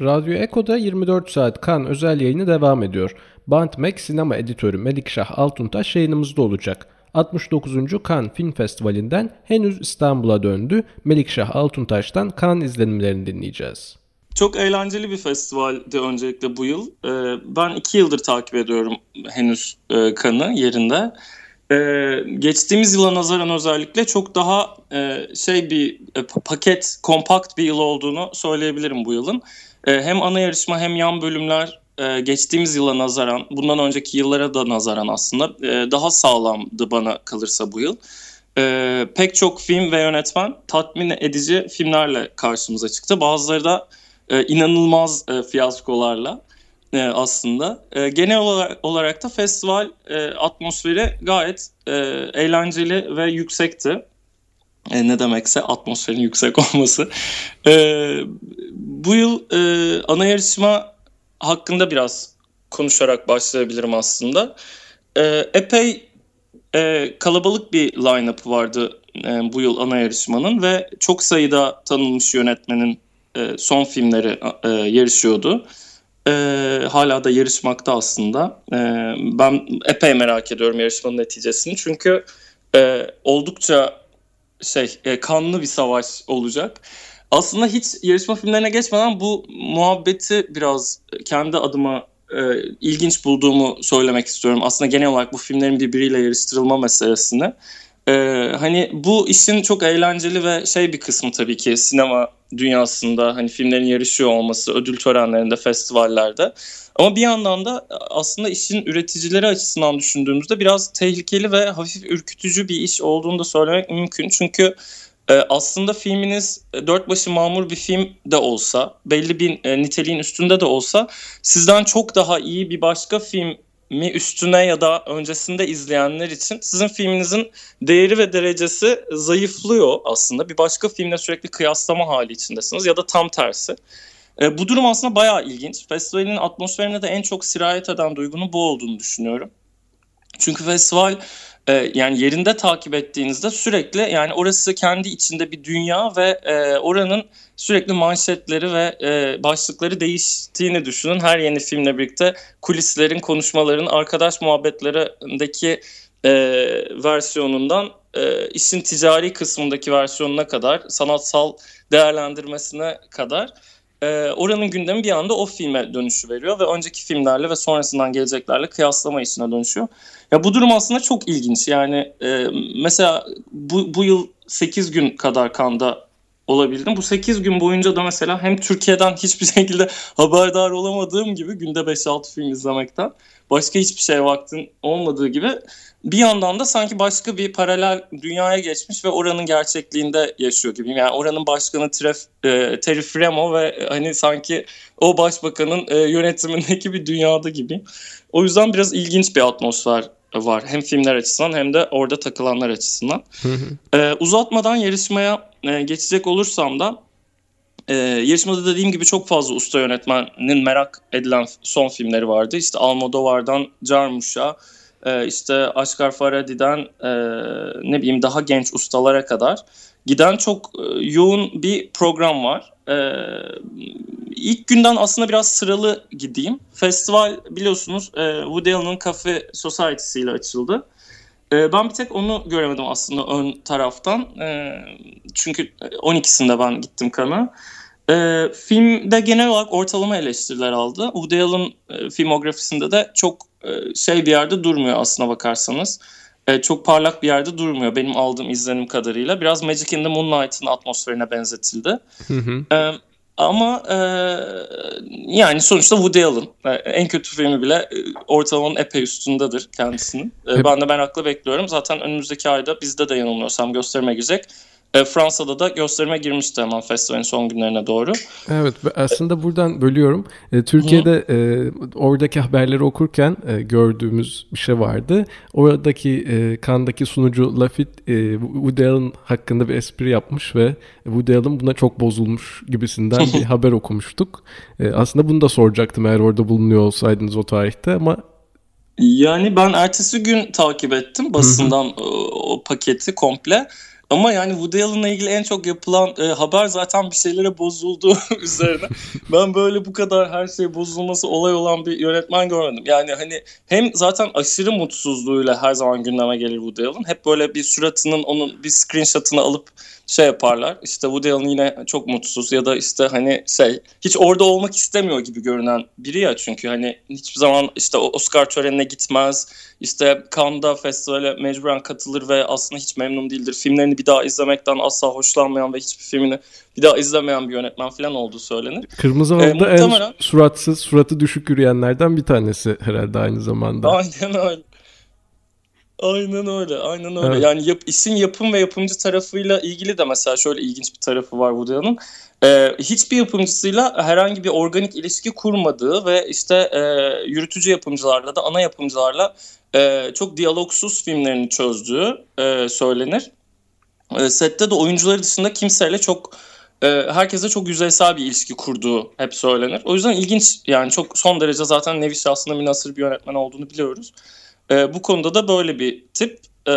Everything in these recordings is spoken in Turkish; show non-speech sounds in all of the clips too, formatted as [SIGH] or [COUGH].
Radyo Eko'da 24 Saat Kan özel yayını devam ediyor. Bantmek sinema editörü Melikşah Altuntaş yayınımızda olacak. 69. Kan Film Festivali'nden henüz İstanbul'a döndü. Melikşah Altuntaş'tan Kan izlenimlerini dinleyeceğiz. Çok eğlenceli bir festivaldi öncelikle bu yıl. Ee, ben iki yıldır takip ediyorum henüz e, Kan'ı yerinde. Ee, geçtiğimiz yıla nazaran özellikle çok daha e, şey bir e, paket, kompakt bir yıl olduğunu söyleyebilirim bu yılın. Hem ana yarışma hem yan bölümler geçtiğimiz yıla nazaran, bundan önceki yıllara da nazaran aslında daha sağlamdı bana kalırsa bu yıl. pek çok film ve yönetmen tatmin edici filmlerle karşımıza çıktı. Bazıları da e, inanılmaz e, fiyaskolarla e, aslında. E, genel olarak, da festival e, atmosferi gayet e, eğlenceli ve yüksekti. E, ne demekse atmosferin yüksek [LAUGHS] olması. E, bu yıl e, ana yarışma hakkında biraz konuşarak başlayabilirim aslında. E, epey e, kalabalık bir line-up vardı e, bu yıl ana yarışmanın ve çok sayıda tanınmış yönetmenin e, son filmleri e, yarışıyordu. E, hala da yarışmakta aslında. E, ben epey merak ediyorum yarışmanın neticesini. Çünkü e, oldukça şey e, kanlı bir savaş olacak. Aslında hiç yarışma filmlerine geçmeden bu muhabbeti biraz kendi adıma e, ilginç bulduğumu söylemek istiyorum. Aslında genel olarak bu filmlerin birbiriyle yarıştırılma meselesini. E, hani bu işin çok eğlenceli ve şey bir kısmı tabii ki sinema dünyasında hani filmlerin yarışıyor olması, ödül törenlerinde, festivallerde. Ama bir yandan da aslında işin üreticileri açısından düşündüğümüzde biraz tehlikeli ve hafif ürkütücü bir iş olduğunu da söylemek mümkün. Çünkü e, aslında filminiz e, dört başı mamur bir film de olsa, belli bir e, niteliğin üstünde de olsa sizden çok daha iyi bir başka film mi üstüne ya da öncesinde izleyenler için sizin filminizin değeri ve derecesi zayıflıyor aslında. Bir başka filmle sürekli kıyaslama hali içindesiniz ya da tam tersi. E, bu durum aslında bayağı ilginç. Festivalin atmosferine de en çok sirayet eden duygunun bu olduğunu düşünüyorum. Çünkü festival e, yani yerinde takip ettiğinizde sürekli yani orası kendi içinde bir dünya ve e, oranın sürekli manşetleri ve e, başlıkları değiştiğini düşünün. Her yeni filmle birlikte kulislerin, konuşmaların, arkadaş muhabbetlerindeki e, versiyonundan e, işin ticari kısmındaki versiyonuna kadar, sanatsal değerlendirmesine kadar e, oranın gündemi bir anda o filme dönüşü veriyor ve önceki filmlerle ve sonrasından geleceklerle kıyaslama işine dönüşüyor. Ya bu durum aslında çok ilginç. Yani e, mesela bu, bu yıl 8 gün kadar kanda olabildim. Bu 8 gün boyunca da mesela hem Türkiye'den hiçbir [LAUGHS] şekilde haberdar olamadığım gibi günde 5-6 film izlemekten başka hiçbir şeye vaktin olmadığı gibi bir yandan da sanki başka bir paralel dünyaya geçmiş ve oranın gerçekliğinde yaşıyor gibiyim. Yani oranın başkanı Tref, e, Terry Fremo ve hani sanki o başbakanın e, yönetimindeki bir dünyada gibi. O yüzden biraz ilginç bir atmosfer var. Hem filmler açısından hem de orada takılanlar açısından. Ee, uzatmadan yarışmaya e, geçecek olursam da e, yarışmada dediğim gibi çok fazla usta yönetmenin merak edilen son filmleri vardı. İşte Almodovar'dan Jarmusch'a, e, işte Asghar Farhadi'den e, ne bileyim daha genç ustalara kadar giden çok e, yoğun bir program var. E, ilk günden aslında biraz sıralı gideyim. Festival biliyorsunuz e, Woody Allen'ın Cafe Society'si ile açıldı. E, ben bir tek onu göremedim aslında ön taraftan. E, çünkü 12'sinde ben gittim kana. E, filmde genel olarak ortalama eleştiriler aldı. Woody Allen e, filmografisinde de çok e, şey bir yerde durmuyor aslına bakarsanız. E, çok parlak bir yerde durmuyor benim aldığım izlenim kadarıyla. Biraz Magic in the Moonlight'ın atmosferine benzetildi. Hı hı. E, ama e, yani sonuçta Woody Allen. E, en kötü filmi bile e, ortalamanın epey üstündedir kendisinin. E, ben de merakla bekliyorum. Zaten önümüzdeki ayda bizde de yanılmıyorsam gösterime girecek. E, Fransa'da da gösterime girmişti hemen festivalin son günlerine doğru. Evet aslında buradan bölüyorum. E, Türkiye'de e, oradaki haberleri okurken e, gördüğümüz bir şey vardı. Oradaki e, kandaki sunucu Lafitte e, Woody Allen hakkında bir espri yapmış ve Woody Allen buna çok bozulmuş gibisinden bir [LAUGHS] haber okumuştuk. E, aslında bunu da soracaktım eğer orada bulunuyor olsaydınız o tarihte ama yani ben ertesi gün takip ettim basından o, o paketi komple. Ama yani Woody Allen'la ilgili en çok yapılan e, haber zaten bir şeylere bozuldu [LAUGHS] üzerine. ben böyle bu kadar her şey bozulması olay olan bir yönetmen görmedim. Yani hani hem zaten aşırı mutsuzluğuyla her zaman gündeme gelir Woody Allen. Hep böyle bir suratının onun bir screenshot'ını alıp şey yaparlar. İşte Woody Allen yine çok mutsuz ya da işte hani şey hiç orada olmak istemiyor gibi görünen biri ya çünkü hani hiçbir zaman işte Oscar törenine gitmez. İşte Cannes'da festivale mecburen katılır ve aslında hiç memnun değildir. Filmlerini bir daha izlemekten asla hoşlanmayan ve hiçbir filmini bir daha izlemeyen bir yönetmen falan olduğu söylenir. Kırmızı Halı'da ee, muhtemelen... en suratsız, suratı düşük yürüyenlerden bir tanesi herhalde aynı zamanda. Aynen öyle. Aynen öyle, aynen öyle. Evet. Yani yap, işin yapım ve yapımcı tarafıyla ilgili de mesela şöyle ilginç bir tarafı var Woody Allen'ın. Ee, hiçbir yapımcısıyla herhangi bir organik ilişki kurmadığı ve işte e, yürütücü yapımcılarla da ana yapımcılarla e, çok diyalogsuz filmlerini çözdüğü e, söylenir. E, sette de oyuncuları dışında kimseyle çok e, herkese çok yüzeysel bir ilişki kurduğu hep söylenir. O yüzden ilginç yani çok son derece zaten nevi şahsında münasır bir yönetmen olduğunu biliyoruz. E, bu konuda da böyle bir tip. E,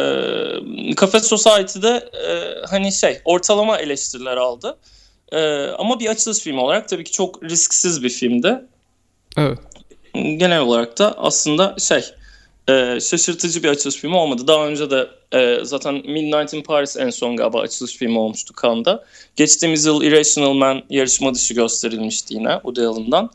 Cafe Society'de e, hani şey ortalama eleştiriler aldı. E, ama bir açılış filmi olarak tabii ki çok risksiz bir filmdi. Evet. Genel olarak da aslında şey e, şaşırtıcı bir açılış filmi olmadı. Daha önce de e, zaten Midnight in Paris en son galiba açılış filmi olmuştu Cannes'da. Geçtiğimiz yıl Irrational Man yarışma dışı gösterilmişti yine Woody Allen'dan.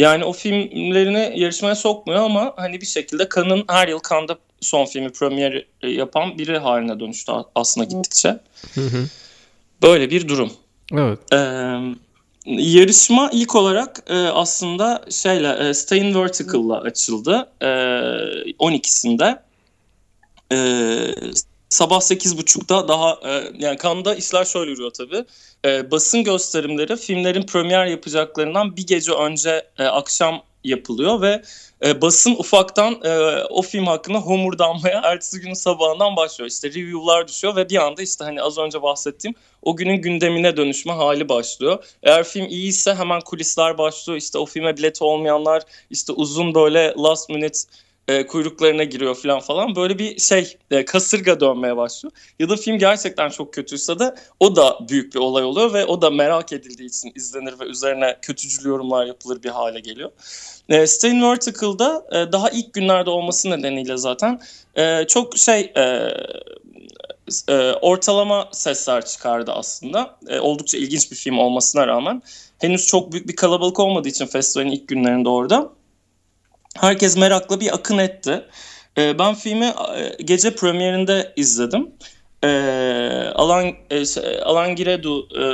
Yani o filmlerini yarışmaya sokmuyor ama hani bir şekilde Cannes'ın her yıl Cannes'da son filmi premier yapan biri haline dönüştü aslında gittikçe. Hı hı. Böyle bir durum. Evet. Ee, yarışma ilk olarak e, aslında şeyle e, Staying Vertical'la açıldı. E, 12'sinde. E, sabah 8.30'da daha e, yani Cannes'da işler şöyle yürüyor tabii. E, basın gösterimleri filmlerin premier yapacaklarından bir gece önce e, akşam yapılıyor ve e, basın ufaktan e, o film hakkında homurdanmaya [LAUGHS] ertesi günün sabahından başlıyor. İşte review'lar düşüyor ve bir anda işte hani az önce bahsettiğim o günün gündemine dönüşme hali başlıyor. Eğer film iyiyse hemen kulisler başlıyor. İşte o filme bileti olmayanlar işte uzun böyle last minute e, kuyruklarına giriyor falan falan. Böyle bir şey e, kasırga dönmeye başlıyor. Ya da film gerçekten çok kötüyse de o da büyük bir olay oluyor ve o da merak edildiği için izlenir ve üzerine kötücül yorumlar yapılır bir hale geliyor. E, Stain Vertical'da e, daha ilk günlerde olması nedeniyle zaten e, çok şey e, e, ortalama sesler çıkardı aslında. E, oldukça ilginç bir film olmasına rağmen. Henüz çok büyük bir kalabalık olmadığı için festivalin ilk günlerinde orada herkes merakla bir akın etti. E, ben filmi e, gece premierinde izledim. E, Alan e, Alan Giredu e,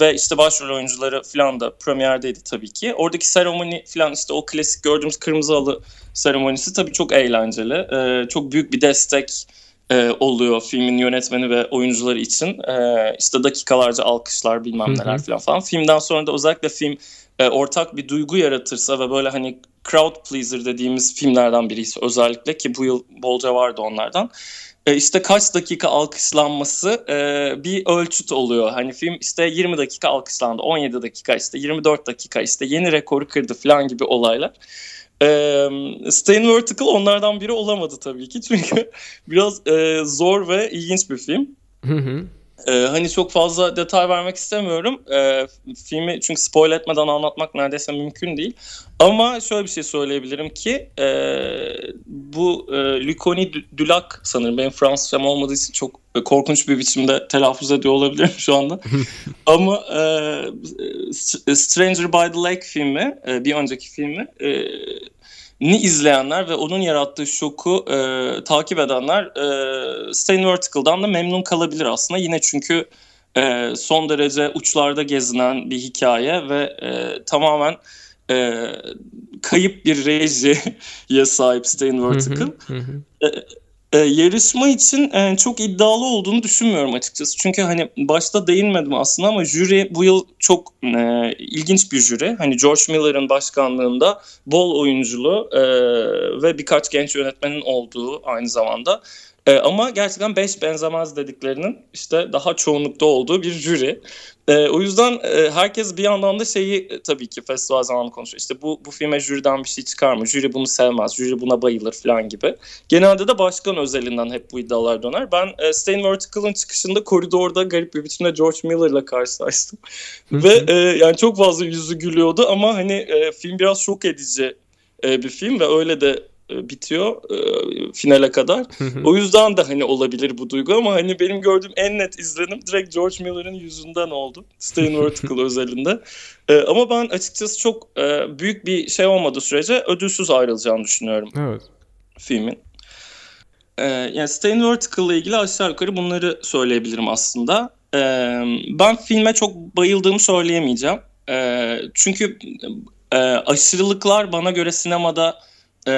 ve işte başrol oyuncuları falan da premierdeydi tabii ki. Oradaki seremoni falan işte o klasik gördüğümüz kırmızı halı seremonisi tabii çok eğlenceli. E, çok büyük bir destek e, oluyor filmin yönetmeni ve oyuncuları için. E, işte dakikalarca alkışlar bilmem neler falan falan. Filmden sonra da özellikle film e, ortak bir duygu yaratırsa ve böyle hani crowd pleaser dediğimiz filmlerden birisi özellikle ki bu yıl bolca vardı onlardan. E, işte kaç dakika alkışlanması e, bir ölçüt oluyor. Hani film işte 20 dakika alkışlandı, 17 dakika işte 24 dakika işte yeni rekoru kırdı falan gibi olaylar. E, Stain Vertical onlardan biri olamadı tabii ki [LAUGHS] çünkü biraz e, zor ve ilginç bir film. Hı hı. Ee, hani çok fazla detay vermek istemiyorum. Ee, filmi çünkü spoil etmeden anlatmak neredeyse mümkün değil. Ama şöyle bir şey söyleyebilirim ki e, bu e, Luconi Dulac sanırım benim Fransızcam olmadığı için çok korkunç bir biçimde telaffuz ediyor olabilirim şu anda. [LAUGHS] Ama e, Stranger by the Lake filmi, e, bir önceki filmi e, ni izleyenler ve onun yarattığı şoku e, takip edenler e, Stain Vertical'dan da memnun kalabilir aslında. Yine çünkü e, son derece uçlarda gezinen bir hikaye ve e, tamamen e, kayıp bir rejiye [LAUGHS] sahip Stain Vertical. e, e, yarışma için e, çok iddialı olduğunu düşünmüyorum açıkçası. Çünkü hani başta değinmedim aslında ama jüri bu yıl çok e, ilginç bir jüri. Hani George Miller'ın başkanlığında bol oyunculu e, ve birkaç genç yönetmenin olduğu aynı zamanda. E, ama gerçekten beş benzemez dediklerinin işte daha çoğunlukta olduğu bir jüri. E, o yüzden e, herkes bir yandan da şeyi e, tabii ki festival zamanı konuşuyor. İşte bu bu filme jüriden bir şey çıkar mı? Jüri bunu sevmez, jüri buna bayılır falan gibi. Genelde de başkan özelinden hep bu iddialar döner. Ben e, Stain Vertical'ın çıkışında koridorda garip bir biçimde George Miller'la karşılaştım. Ve e, yani çok fazla yüzü gülüyordu ama hani e, film biraz şok edici e, bir film ve öyle de bitiyor e, finale kadar. o yüzden de hani olabilir bu duygu ama hani benim gördüğüm en net izlenim direkt George Miller'ın yüzünden oldu. Staying Vertical [LAUGHS] özelinde. E, ama ben açıkçası çok e, büyük bir şey olmadığı sürece ödülsüz ayrılacağını düşünüyorum. Evet. Filmin. E, yani Staying Vertical ile ilgili aşağı yukarı bunları söyleyebilirim aslında. E, ben filme çok bayıldığımı söyleyemeyeceğim. E, çünkü e, aşırılıklar bana göre sinemada ee,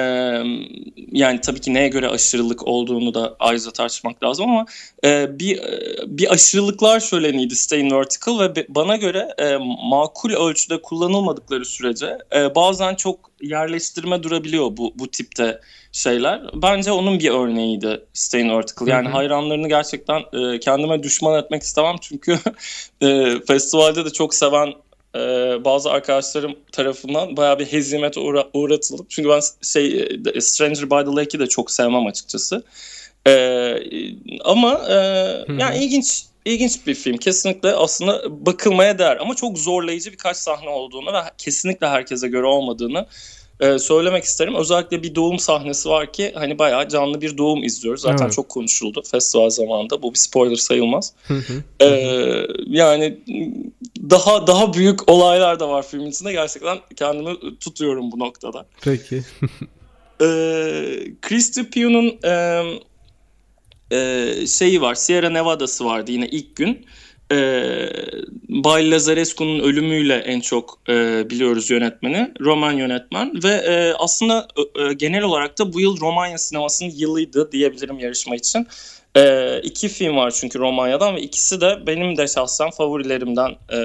yani tabii ki neye göre aşırılık olduğunu da ayrıca tartışmak lazım ama e, bir bir aşırılıklar şöleniydi Staying Vertical ve bana göre e, makul ölçüde kullanılmadıkları sürece e, bazen çok yerleştirme durabiliyor bu bu tipte şeyler. Bence onun bir örneğiydi Staying Vertical. Yani hı hı. hayranlarını gerçekten e, kendime düşman etmek istemem çünkü [LAUGHS] e, festivalde de çok seven e, bazı arkadaşlarım tarafından baya bir hezimete uğra- uğratıldım. Çünkü ben şey e, Stranger by the Lake'i de çok sevmem açıkçası. E, ama e, yani ilginç ilginç bir film. Kesinlikle aslında bakılmaya değer ama çok zorlayıcı birkaç sahne olduğunu ve kesinlikle herkese göre olmadığını e, söylemek isterim. Özellikle bir doğum sahnesi var ki hani bayağı canlı bir doğum izliyoruz. Zaten evet. çok konuşuldu festival zamanında. Bu bir spoiler sayılmaz. e, yani daha daha büyük olaylar da var filmin içinde. Gerçekten kendimi tutuyorum bu noktada. Peki. [LAUGHS] e, Christy Pugh'un e, e, şeyi var. Sierra Nevada'sı vardı yine ilk gün e, Bay Lazarescu'nun ölümüyle en çok e, biliyoruz yönetmeni. Roman yönetmen ve e, aslında e, genel olarak da bu yıl Romanya sinemasının yılıydı diyebilirim yarışma için. E, iki film var çünkü Romanya'dan ve ikisi de benim de şahsen favorilerimden e,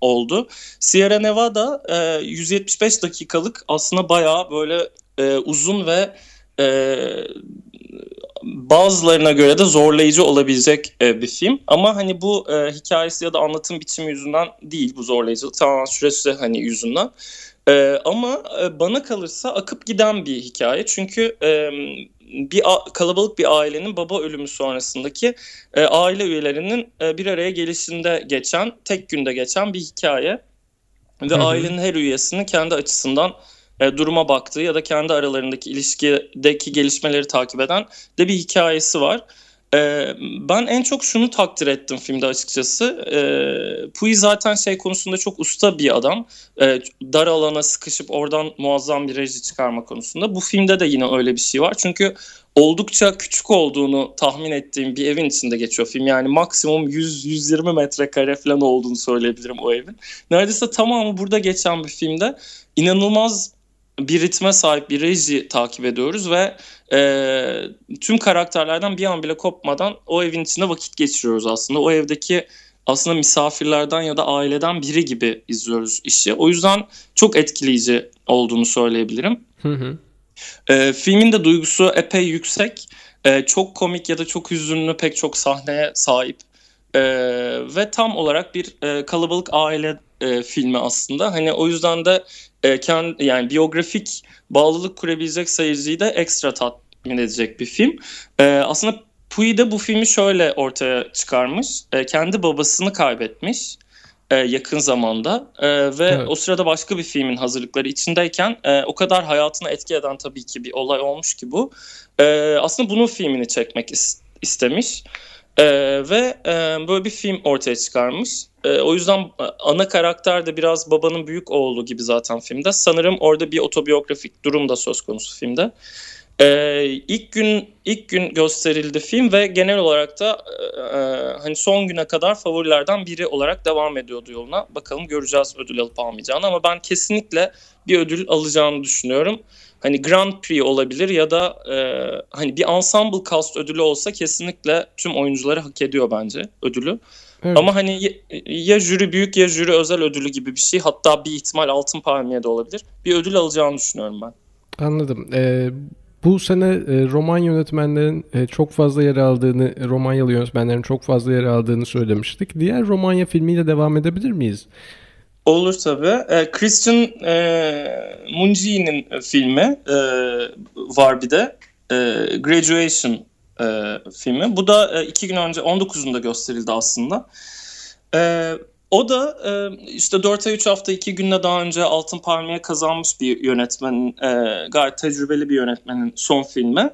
oldu. Sierra Nevada e, 175 dakikalık aslında bayağı böyle e, uzun ve e, bazılarına göre de zorlayıcı olabilecek e, bir film. Ama hani bu e, hikayesi ya da anlatım biçimi yüzünden değil bu zorlayıcılık. Tamamen süresi hani yüzünden. E, ama e, bana kalırsa akıp giden bir hikaye. Çünkü e, bir kalabalık bir ailenin baba ölümü sonrasındaki e, aile üyelerinin e, bir araya gelişinde geçen, tek günde geçen bir hikaye. Ve Hı-hı. ailenin her üyesinin kendi açısından e, duruma baktığı ya da kendi aralarındaki ilişkideki gelişmeleri takip eden de bir hikayesi var. E, ben en çok şunu takdir ettim filmde açıkçası. E, Pui zaten şey konusunda çok usta bir adam. E, dar alana sıkışıp oradan muazzam bir reji çıkarma konusunda. Bu filmde de yine öyle bir şey var. Çünkü oldukça küçük olduğunu tahmin ettiğim bir evin içinde geçiyor film. Yani maksimum 100-120 metrekare falan olduğunu söyleyebilirim o evin. Neredeyse tamamı burada geçen bir filmde inanılmaz bir ritme sahip bir reji takip ediyoruz ve e, tüm karakterlerden bir an bile kopmadan o evin içinde vakit geçiriyoruz aslında. O evdeki aslında misafirlerden ya da aileden biri gibi izliyoruz işi. O yüzden çok etkileyici olduğunu söyleyebilirim. Hı hı. E, filmin de duygusu epey yüksek. E, çok komik ya da çok hüzünlü pek çok sahneye sahip. E, ve tam olarak bir e, kalabalık aile e, filmi aslında. Hani o yüzden de e, kendi, yani biyografik bağlılık kurabilecek seyirciyi de ekstra tatmin edecek bir film. E, aslında Puyi de bu filmi şöyle ortaya çıkarmış. E, kendi babasını kaybetmiş e, yakın zamanda e, ve evet. o sırada başka bir filmin hazırlıkları içindeyken e, o kadar hayatına etki eden tabii ki bir olay olmuş ki bu. E, aslında bunun filmini çekmek is- istemiş. Ee, ve e, böyle bir film ortaya çıkarmış. E, o yüzden e, ana karakter de biraz babanın büyük oğlu gibi zaten filmde. Sanırım orada bir otobiyografik durum da söz konusu filmde. E, ilk gün ilk gün gösterildi film ve genel olarak da e, e, hani son güne kadar favorilerden biri olarak devam ediyordu yoluna. Bakalım göreceğiz ödül alıp almayacağını ama ben kesinlikle bir ödül alacağını düşünüyorum hani Grand Prix olabilir ya da e, hani bir ensemble cast ödülü olsa kesinlikle tüm oyuncuları hak ediyor bence ödülü. Evet. Ama hani ya, jüri büyük ya jüri özel ödülü gibi bir şey hatta bir ihtimal altın palmiye de olabilir. Bir ödül alacağını düşünüyorum ben. Anladım. Ee, Bu sene e, roman yönetmenlerin e, çok fazla yer aldığını, Romanyalı yönetmenlerin çok fazla yer aldığını söylemiştik. Diğer Romanya filmiyle devam edebilir miyiz? Olur tabii. E, Christian e, Mungi'nin filmi e, var bir de. E, Graduation e, filmi. Bu da e, iki gün önce 19'unda gösterildi aslında. E, o da e, işte 4 ay 3 hafta 2 günde daha önce Altın Palmiye kazanmış bir yönetmenin, e, gayet tecrübeli bir yönetmenin son filmi.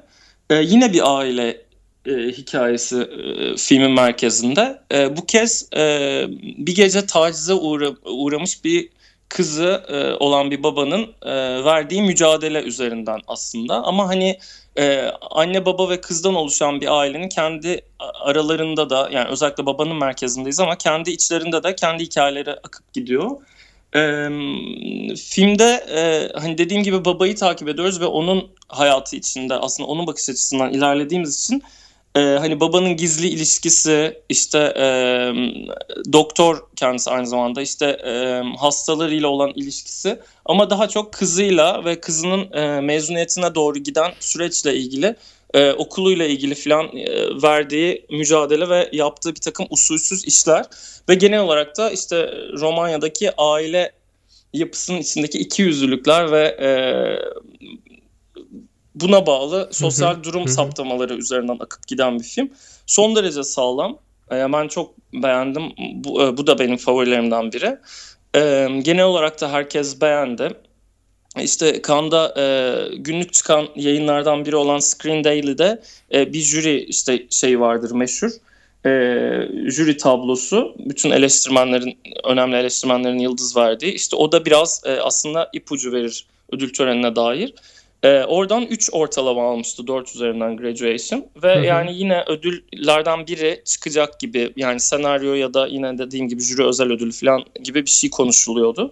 E, yine bir aile e, hikayesi e, filmin merkezinde. E, bu kez e, bir gece tacize uğra, uğramış bir kızı e, olan bir babanın e, verdiği mücadele üzerinden aslında. Ama hani e, anne baba ve kızdan oluşan bir ailenin kendi aralarında da yani özellikle babanın merkezindeyiz ama kendi içlerinde de kendi hikayeleri akıp gidiyor. E, filmde e, hani dediğim gibi babayı takip ediyoruz ve onun hayatı içinde aslında onun bakış açısından ilerlediğimiz için e, hani babanın gizli ilişkisi işte e, doktor kendisi aynı zamanda işte e, hastalarıyla olan ilişkisi ama daha çok kızıyla ve kızının e, mezuniyetine doğru giden süreçle ilgili e, okuluyla ilgili filan e, verdiği mücadele ve yaptığı bir takım usulsüz işler ve genel olarak da işte Romanya'daki aile yapısının içindeki iki yüzlülükler ve e, buna bağlı sosyal durum saptamaları üzerinden akıp giden bir film. Son derece sağlam. E, ben çok beğendim. Bu, e, bu da benim favorilerimden biri. E, genel olarak da herkes beğendi. İşte Cannes'da e, günlük çıkan yayınlardan biri olan Screen Daily'de e, bir jüri işte şey vardır meşhur. E, jüri tablosu bütün eleştirmenlerin önemli eleştirmenlerin yıldız verdiği işte o da biraz e, aslında ipucu verir ödül törenine dair. E, oradan 3 ortalama almıştı 4 üzerinden graduation ve hı hı. yani yine ödüllerden biri çıkacak gibi yani senaryo ya da yine dediğim gibi jüri özel ödülü falan gibi bir şey konuşuluyordu.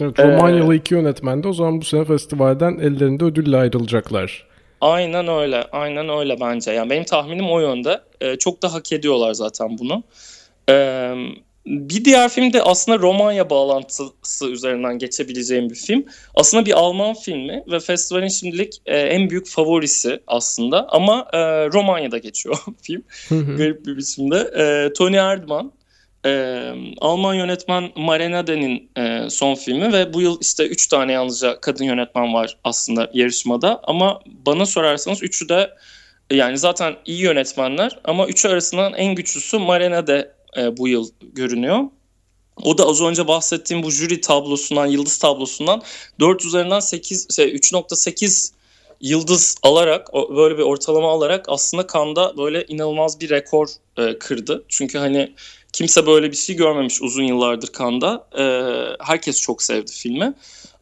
Evet, Romanyalı ee, iki yönetmen de o zaman bu sene festivalden ellerinde ödülle ayrılacaklar. Aynen öyle, aynen öyle bence. Yani benim tahminim o yönde. Ee, çok da hak ediyorlar zaten bunu. Ee, bir diğer film de aslında Romanya bağlantısı üzerinden geçebileceğim bir film. Aslında bir Alman filmi ve festivalin şimdilik e, en büyük favorisi aslında. Ama e, Romanya'da geçiyor [LAUGHS] film. Garip bir biçimde. E, Tony Erdmann, e, Alman yönetmen Marenade'nin e, son filmi ve bu yıl işte 3 tane yalnızca kadın yönetmen var aslında yarışmada. Ama bana sorarsanız üçü de yani zaten iyi yönetmenler ama üçü arasından en güçlüsü Marenade e, bu yıl görünüyor. O da az önce bahsettiğim bu jüri tablosundan, yıldız tablosundan 4 üzerinden 8, şey, 3.8 yıldız alarak, böyle bir ortalama alarak aslında Kanda böyle inanılmaz bir rekor e, kırdı. Çünkü hani kimse böyle bir şey görmemiş uzun yıllardır Kanda. E, herkes çok sevdi filmi.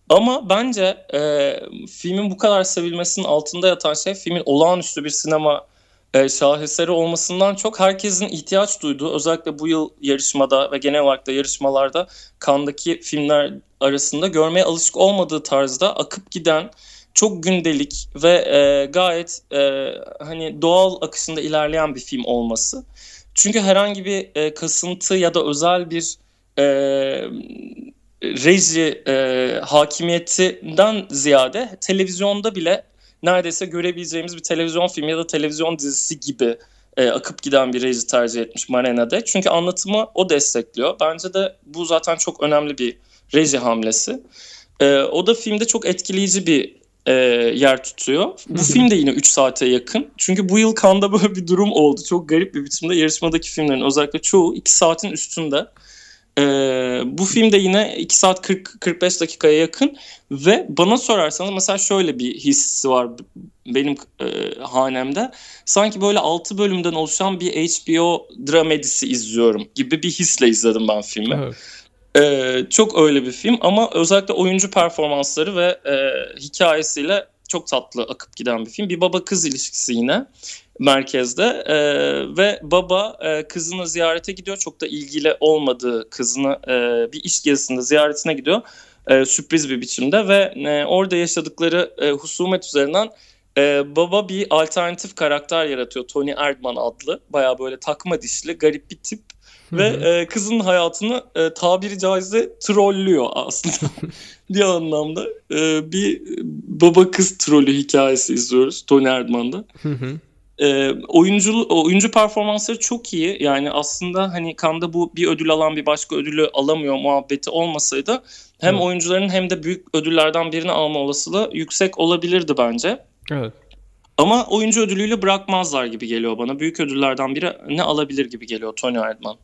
Ama bence e, filmin bu kadar sevilmesinin altında yatan şey filmin olağanüstü bir sinema e, şaheseri olmasından çok herkesin ihtiyaç duyduğu özellikle bu yıl yarışmada ve genel olarak da yarışmalarda kandaki filmler arasında görmeye alışık olmadığı tarzda akıp giden çok gündelik ve e, gayet e, hani doğal akışında ilerleyen bir film olması. Çünkü herhangi bir e, kasıntı ya da özel bir e, reji e, hakimiyetinden ziyade televizyonda bile neredeyse görebileceğimiz bir televizyon filmi ya da televizyon dizisi gibi e, akıp giden bir reji tercih etmiş Marena'da. Çünkü anlatımı o destekliyor. Bence de bu zaten çok önemli bir reji hamlesi. E, o da filmde çok etkileyici bir e, yer tutuyor. Bu film de yine 3 saate yakın. Çünkü bu yıl Kanda böyle bir durum oldu. Çok garip bir biçimde yarışmadaki filmlerin özellikle çoğu 2 saatin üstünde. Ee, bu film de yine 2 saat 40-45 dakikaya yakın ve bana sorarsanız mesela şöyle bir hissi var benim e, hanemde. Sanki böyle 6 bölümden oluşan bir HBO dramedisi izliyorum gibi bir hisle izledim ben filmi. Evet. Ee, çok öyle bir film ama özellikle oyuncu performansları ve e, hikayesiyle çok tatlı akıp giden bir film. Bir baba kız ilişkisi yine merkezde e, ve baba e, kızını ziyarete gidiyor. Çok da ilgili olmadığı kızını e, bir iş gezisinde ziyaretine gidiyor. E, sürpriz bir biçimde ve e, orada yaşadıkları e, husumet üzerinden e, baba bir alternatif karakter yaratıyor. Tony Erdman adlı. Baya böyle takma dişli garip bir tip. Ve e, kızın hayatını e, tabiri caizse trollüyor aslında [LAUGHS] bir anlamda. E, bir baba kız trolü hikayesi izliyoruz Tony Erdmann'da. Hı hı. E, oyuncu oyuncu performansları çok iyi. Yani aslında hani Kanda bu bir ödül alan bir başka ödülü alamıyor muhabbeti olmasaydı hem evet. oyuncuların hem de büyük ödüllerden birini alma olasılığı yüksek olabilirdi bence. Evet. Ama oyuncu ödülüyle bırakmazlar gibi geliyor bana. Büyük ödüllerden biri ne alabilir gibi geliyor Tony Erdman.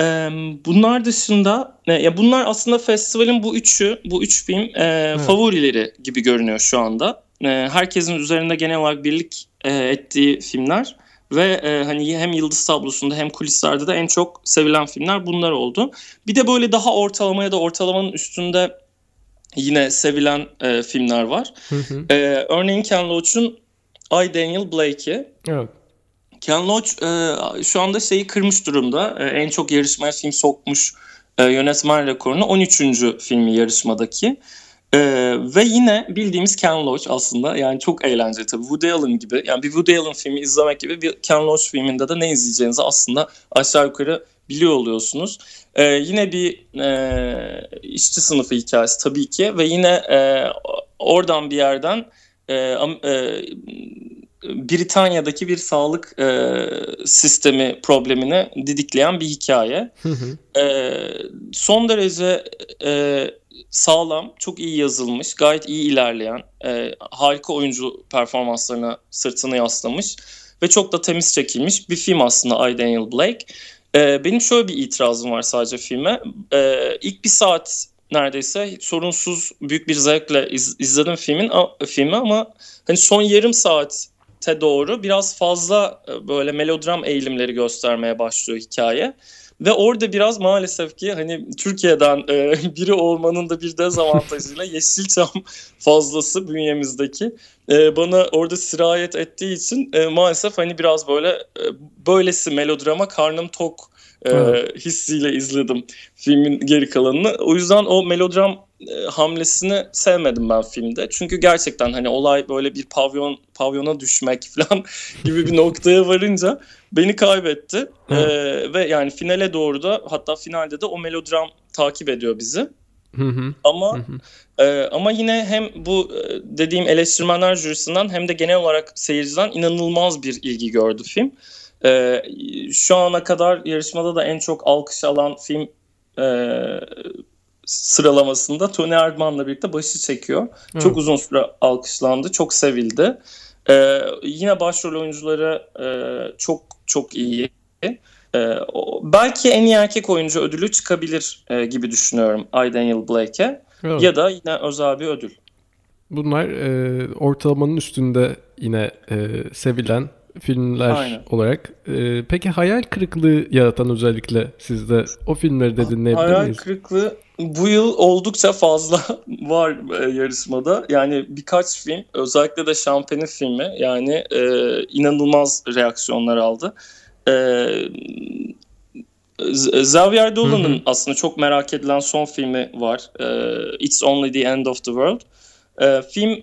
Ee, bunlar dışında ya bunlar aslında festivalin bu üçü bu üç film e, evet. favorileri gibi görünüyor şu anda. E, herkesin üzerinde genel olarak birlik e, ettiği filmler ve e, hani hem yıldız tablosunda hem kulislerde de en çok sevilen filmler bunlar oldu. Bir de böyle daha ortalama ya da ortalamanın üstünde yine sevilen e, filmler var. Hı hı. E, örneğin Ken Loach'un I Daniel Blake'i. Evet. Ken Loach e, şu anda şeyi kırmış durumda. E, en çok yarışmaya film sokmuş e, yönetmen rekorunu 13. filmi yarışmadaki. Ee, ve yine bildiğimiz Ken Loach aslında yani çok eğlenceli tabii Woody Allen gibi yani bir Woody Allen filmi izlemek gibi bir Ken Loach filminde de ne izleyeceğinizi aslında aşağı yukarı biliyor oluyorsunuz. Ee, yine bir e, işçi sınıfı hikayesi tabii ki ve yine e, oradan bir yerden e, e, Britanya'daki bir sağlık e, sistemi problemini didikleyen bir hikaye. Hı hı. E, son derece e, sağlam, çok iyi yazılmış, gayet iyi ilerleyen, e, harika oyuncu performanslarına sırtını yaslamış ve çok da temiz çekilmiş bir film aslında I Daniel Blake. E, benim şöyle bir itirazım var sadece filme. E, ilk bir saat neredeyse sorunsuz büyük bir zevkle iz, izledim filmin a, filmi ama hani son yarım saate doğru biraz fazla e, böyle melodram eğilimleri göstermeye başlıyor hikaye. Ve orada biraz maalesef ki hani Türkiye'den e, [LAUGHS] biri olmanın da bir dezavantajıyla [LAUGHS] Yeşilçam fazlası bünyemizdeki e, bana orada sirayet ettiği için e, maalesef hani biraz böyle e, böylesi melodrama karnım tok e, hissiyle izledim filmin geri kalanını. O yüzden o melodram e, hamlesini sevmedim ben filmde. Çünkü gerçekten hani olay böyle bir pavyon pavyona düşmek [LAUGHS] falan gibi bir noktaya varınca beni kaybetti. e, ve yani finale doğru da hatta finalde de o melodram takip ediyor bizi. Hı hı. Ama hı hı. E, ama yine hem bu e, dediğim eleştirmenler jürisinden hem de genel olarak seyirciden inanılmaz bir ilgi gördü film. E, şu ana kadar yarışmada da en çok alkış alan film e, sıralamasında Tony Erdmann'la birlikte başı çekiyor. Hı. Çok uzun süre alkışlandı, çok sevildi. E, yine başrol oyuncuları e, çok çok iyi. E, o, belki en iyi erkek oyuncu ödülü çıkabilir e, gibi düşünüyorum I. Daniel Blake'e. Evet. Ya da yine özel bir ödül. Bunlar e, ortalamanın üstünde yine e, sevilen filmler Aynen. olarak. Ee, peki hayal kırıklığı yaratan özellikle sizde o filmleri de dinleyebilir hayal miyiz? Hayal kırıklığı bu yıl oldukça fazla [LAUGHS] var e, yarışmada. Yani birkaç film özellikle de Şampen'in filmi yani e, inanılmaz reaksiyonlar aldı. E, Xavier Dolan'ın aslında çok merak edilen son filmi var. E, It's Only the End of the World. E, film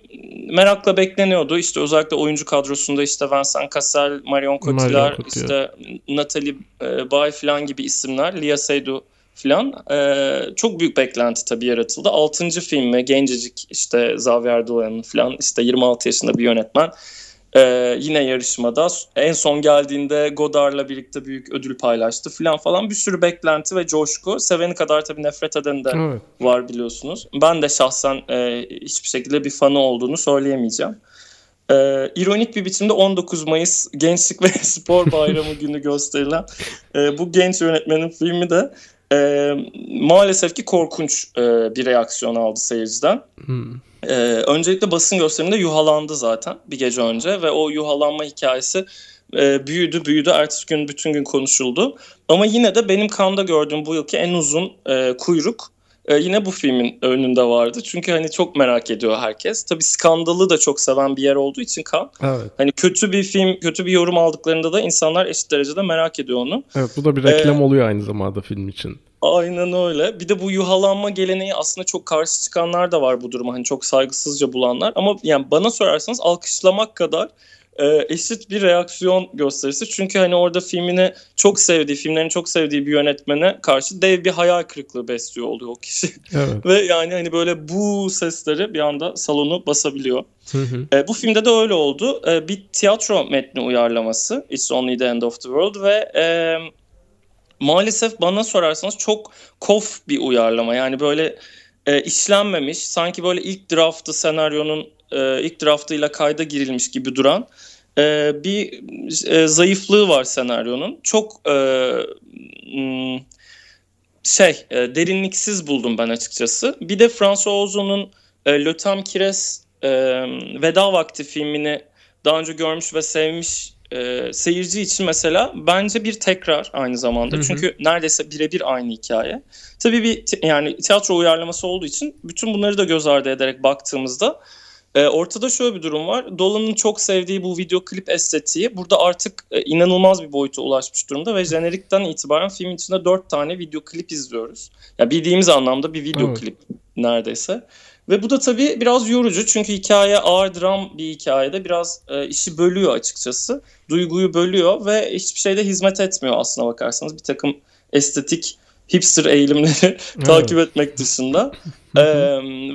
merakla bekleniyordu. İşte özellikle oyuncu kadrosunda işte Vincent Cassel, Marion Cotillard, işte Natalie e, Bay falan gibi isimler, Lia Seydoux falan. E, çok büyük beklenti tabii yaratıldı. Altıncı filmi gencecik işte Xavier Dolan'ın falan işte 26 yaşında bir yönetmen. Ee, yine yarışmada en son geldiğinde Godard'la birlikte büyük ödül paylaştı falan falan bir sürü beklenti ve coşku. Seveni kadar tabii nefret eden de evet. var biliyorsunuz. Ben de şahsen e, hiçbir şekilde bir fanı olduğunu söyleyemeyeceğim. Ee, ironik bir biçimde 19 Mayıs Gençlik ve [LAUGHS] Spor Bayramı günü gösterilen e, bu genç yönetmenin filmi de e, maalesef ki korkunç e, bir reaksiyon aldı seyirciden. Hmm. E, öncelikle basın gösteriminde yuhalandı zaten bir gece önce ve o yuhalanma hikayesi e, büyüdü büyüdü ertesi gün bütün gün konuşuldu. Ama yine de benim kanda gördüğüm bu yılki en uzun e, kuyruk e, yine bu filmin önünde vardı. Çünkü hani çok merak ediyor herkes. Tabii skandalı da çok seven bir yer olduğu için kan. Evet. Hani kötü bir film, kötü bir yorum aldıklarında da insanlar eşit derecede merak ediyor onu. Evet bu da bir reklam ee, oluyor aynı zamanda film için. Aynen öyle. Bir de bu yuhalanma geleneği aslında çok karşı çıkanlar da var bu duruma. Hani çok saygısızca bulanlar. Ama yani bana sorarsanız alkışlamak kadar e, eşit bir reaksiyon gösterisi. Çünkü hani orada filmini çok sevdiği, filmlerini çok sevdiği bir yönetmene karşı dev bir hayal kırıklığı besliyor oluyor o kişi. Evet. [LAUGHS] Ve yani hani böyle bu sesleri bir anda salonu basabiliyor. Hı hı. E, bu filmde de öyle oldu. E, bir tiyatro metni uyarlaması It's Only the End of the World ve e, maalesef bana sorarsanız çok kof bir uyarlama. Yani böyle e, işlenmemiş, sanki böyle ilk draftı senaryonun e, ilk draftıyla kayda girilmiş gibi duran e, bir e, zayıflığı var senaryonun. Çok e, hmm, şey e, derinliksiz buldum ben açıkçası. Bir de François Ozon'un e, Lötem Kires e, Veda Vakti filmini daha önce görmüş ve sevmiş e, seyirci için mesela bence bir tekrar aynı zamanda. Hı hı. Çünkü neredeyse birebir aynı hikaye. Tabii bir yani tiyatro uyarlaması olduğu için bütün bunları da göz ardı ederek baktığımızda e, ortada şöyle bir durum var. Dolan'ın çok sevdiği bu video klip estetiği burada artık e, inanılmaz bir boyuta ulaşmış durumda ve jenerikten itibaren film içinde dört tane video klip izliyoruz. Ya yani bildiğimiz anlamda bir video evet. klip neredeyse. Ve bu da tabii biraz yorucu çünkü hikaye ağır dram bir hikayede biraz e, işi bölüyor açıkçası. Duyguyu bölüyor ve hiçbir şeyde hizmet etmiyor aslına bakarsanız. Bir takım estetik hipster eğilimleri [LAUGHS] takip etmek dışında. [LAUGHS] ee,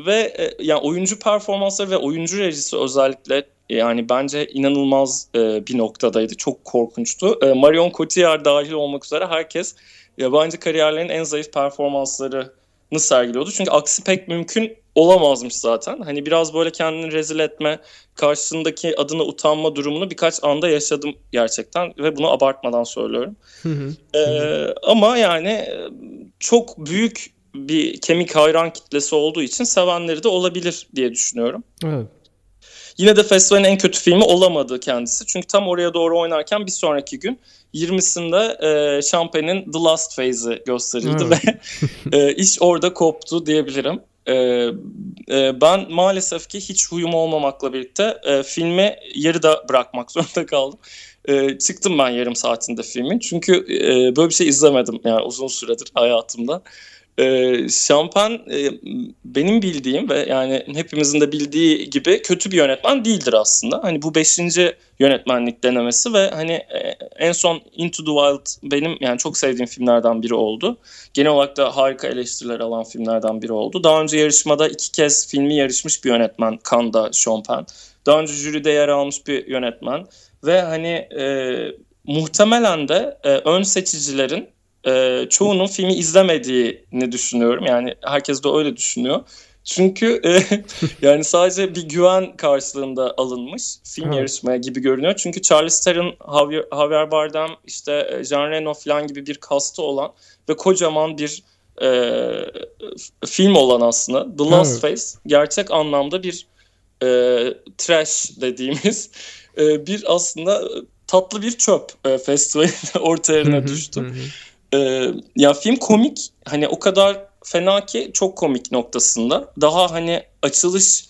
ve e, yani oyuncu performansları ve oyuncu rejisi özellikle yani bence inanılmaz e, bir noktadaydı. Çok korkunçtu. E, Marion Cotillard dahil olmak üzere herkes yabancı kariyerlerinin en zayıf performanslarını sergiliyordu. Çünkü aksi pek mümkün olamazmış zaten. Hani biraz böyle kendini rezil etme, karşısındaki adına utanma durumunu birkaç anda yaşadım gerçekten ve bunu abartmadan söylüyorum. ee, ama yani e, çok büyük bir kemik hayran kitlesi olduğu için sevenleri de olabilir diye düşünüyorum. Evet. Yine de festivalin en kötü filmi olamadı kendisi. Çünkü tam oraya doğru oynarken bir sonraki gün 20'sinde e, Champagne'in The Last Phase'i gösterildi evet. ve e, iş orada koptu diyebilirim. E, e, ben maalesef ki hiç huyum olmamakla birlikte e, filmi yarıda bırakmak [LAUGHS] zorunda kaldım. E, çıktım ben yarım saatinde filmin. Çünkü e, böyle bir şey izlemedim yani uzun süredir hayatımda. E, Şampan e, benim bildiğim ve yani hepimizin de bildiği gibi kötü bir yönetmen değildir aslında. Hani bu beşinci yönetmenlik denemesi ve hani e, en son Into the Wild benim yani çok sevdiğim filmlerden biri oldu. Genel olarak da harika eleştiriler alan filmlerden biri oldu. Daha önce yarışmada iki kez filmi yarışmış bir yönetmen Cannes'da Sean Daha önce jüride yer almış bir yönetmen ve hani e, muhtemelen de e, ön seçicilerin e, çoğunun filmi izlemediğini düşünüyorum. Yani herkes de öyle düşünüyor. Çünkü e, [LAUGHS] yani sadece bir güven karşılığında alınmış film yarışmaya gibi görünüyor. Çünkü Charles Theron, Javier, Javier Bardem, işte e, Jean Reno falan gibi bir kastı olan ve kocaman bir e, film olan aslında The Last evet. Face gerçek anlamda bir e, trash dediğimiz [LAUGHS] e, bir aslında tatlı bir çöp e, festivalin [LAUGHS] ortaya düştü. Ee, ya film komik hani o kadar fena ki çok komik noktasında. Daha hani açılış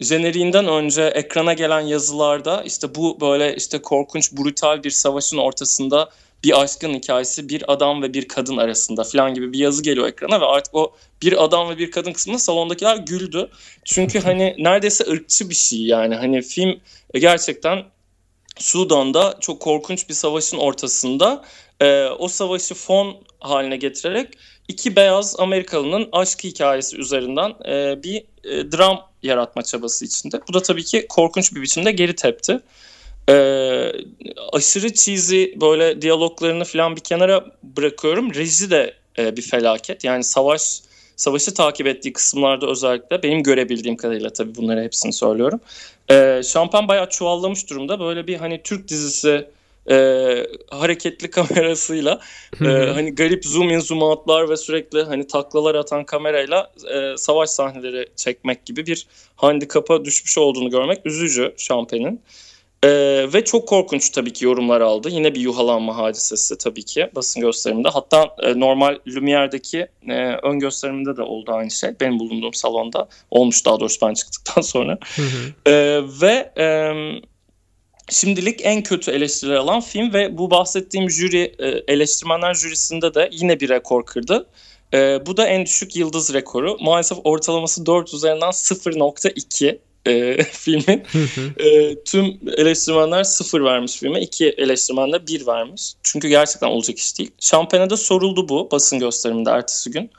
jeneriğinden önce ekrana gelen yazılarda işte bu böyle işte korkunç brutal bir savaşın ortasında bir aşkın hikayesi bir adam ve bir kadın arasında falan gibi bir yazı geliyor ekrana ve artık o bir adam ve bir kadın kısmında salondakiler güldü. Çünkü hani [LAUGHS] neredeyse ırkçı bir şey yani hani film gerçekten Sudan'da çok korkunç bir savaşın ortasında e, o savaşı fon haline getirerek iki beyaz Amerikalının aşk hikayesi üzerinden e, bir e, dram yaratma çabası içinde. Bu da tabii ki korkunç bir biçimde geri tepti. E, aşırı cheesy böyle diyaloglarını falan bir kenara bırakıyorum. Reji de e, bir felaket. Yani savaş savaşı takip ettiği kısımlarda özellikle benim görebildiğim kadarıyla tabii bunları hepsini söylüyorum. E, şampan bayağı çuvallamış durumda. Böyle bir hani Türk dizisi e, hareketli [LAUGHS] kamerasıyla e, hani garip zoom in zoom out'lar ve sürekli hani taklalar atan kamerayla e, savaş sahneleri çekmek gibi bir handikapa düşmüş olduğunu görmek üzücü Şampen'in. Ee, ve çok korkunç tabii ki yorumlar aldı. Yine bir yuhalanma hadisesi tabii ki basın gösteriminde. Hatta e, normal Lumiere'deki e, ön gösteriminde de oldu aynı şey. Benim bulunduğum salonda olmuş daha doğrusu ben çıktıktan sonra. E, ve e, şimdilik en kötü eleştiriler alan film ve bu bahsettiğim jüri e, eleştirmenler jürisinde de yine bir rekor kırdı. E, bu da en düşük yıldız rekoru. Maalesef ortalaması 4 üzerinden 0.2 e, [LAUGHS] filmin. e, tüm eleştirmenler sıfır vermiş filme. iki eleştirmen de bir vermiş. Çünkü gerçekten olacak iş değil. Şampena'da soruldu bu basın gösteriminde ertesi gün.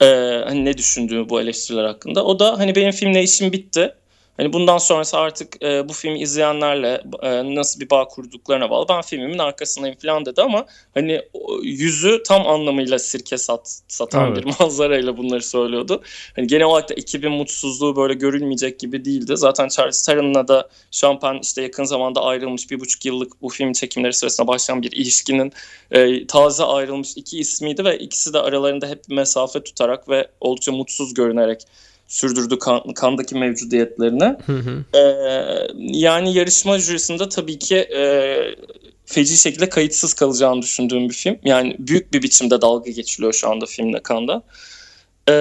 E, hani ne düşündüğü bu eleştiriler hakkında. O da hani benim filmle işim bitti. Hani bundan sonrası artık e, bu filmi izleyenlerle e, nasıl bir bağ kurduklarına bağlı. Ben filmimin arkasındayım falan dedi ama hani yüzü tam anlamıyla sirke sat, satan evet. bir manzarayla bunları söylüyordu. Hani genel olarak da ekibin mutsuzluğu böyle görülmeyecek gibi değildi. Zaten Charles Theron'la da Champagne işte yakın zamanda ayrılmış bir buçuk yıllık bu film çekimleri sırasında başlayan bir ilişkinin e, taze ayrılmış iki ismiydi ve ikisi de aralarında hep bir mesafe tutarak ve oldukça mutsuz görünerek sürdürdü kan, kandaki mevcudiyetlerini. Hı hı. Ee, yani yarışma jürisinde tabii ki e, feci şekilde kayıtsız kalacağını düşündüğüm bir film. Yani büyük bir biçimde dalga geçiliyor şu anda filmle kanda. Ee,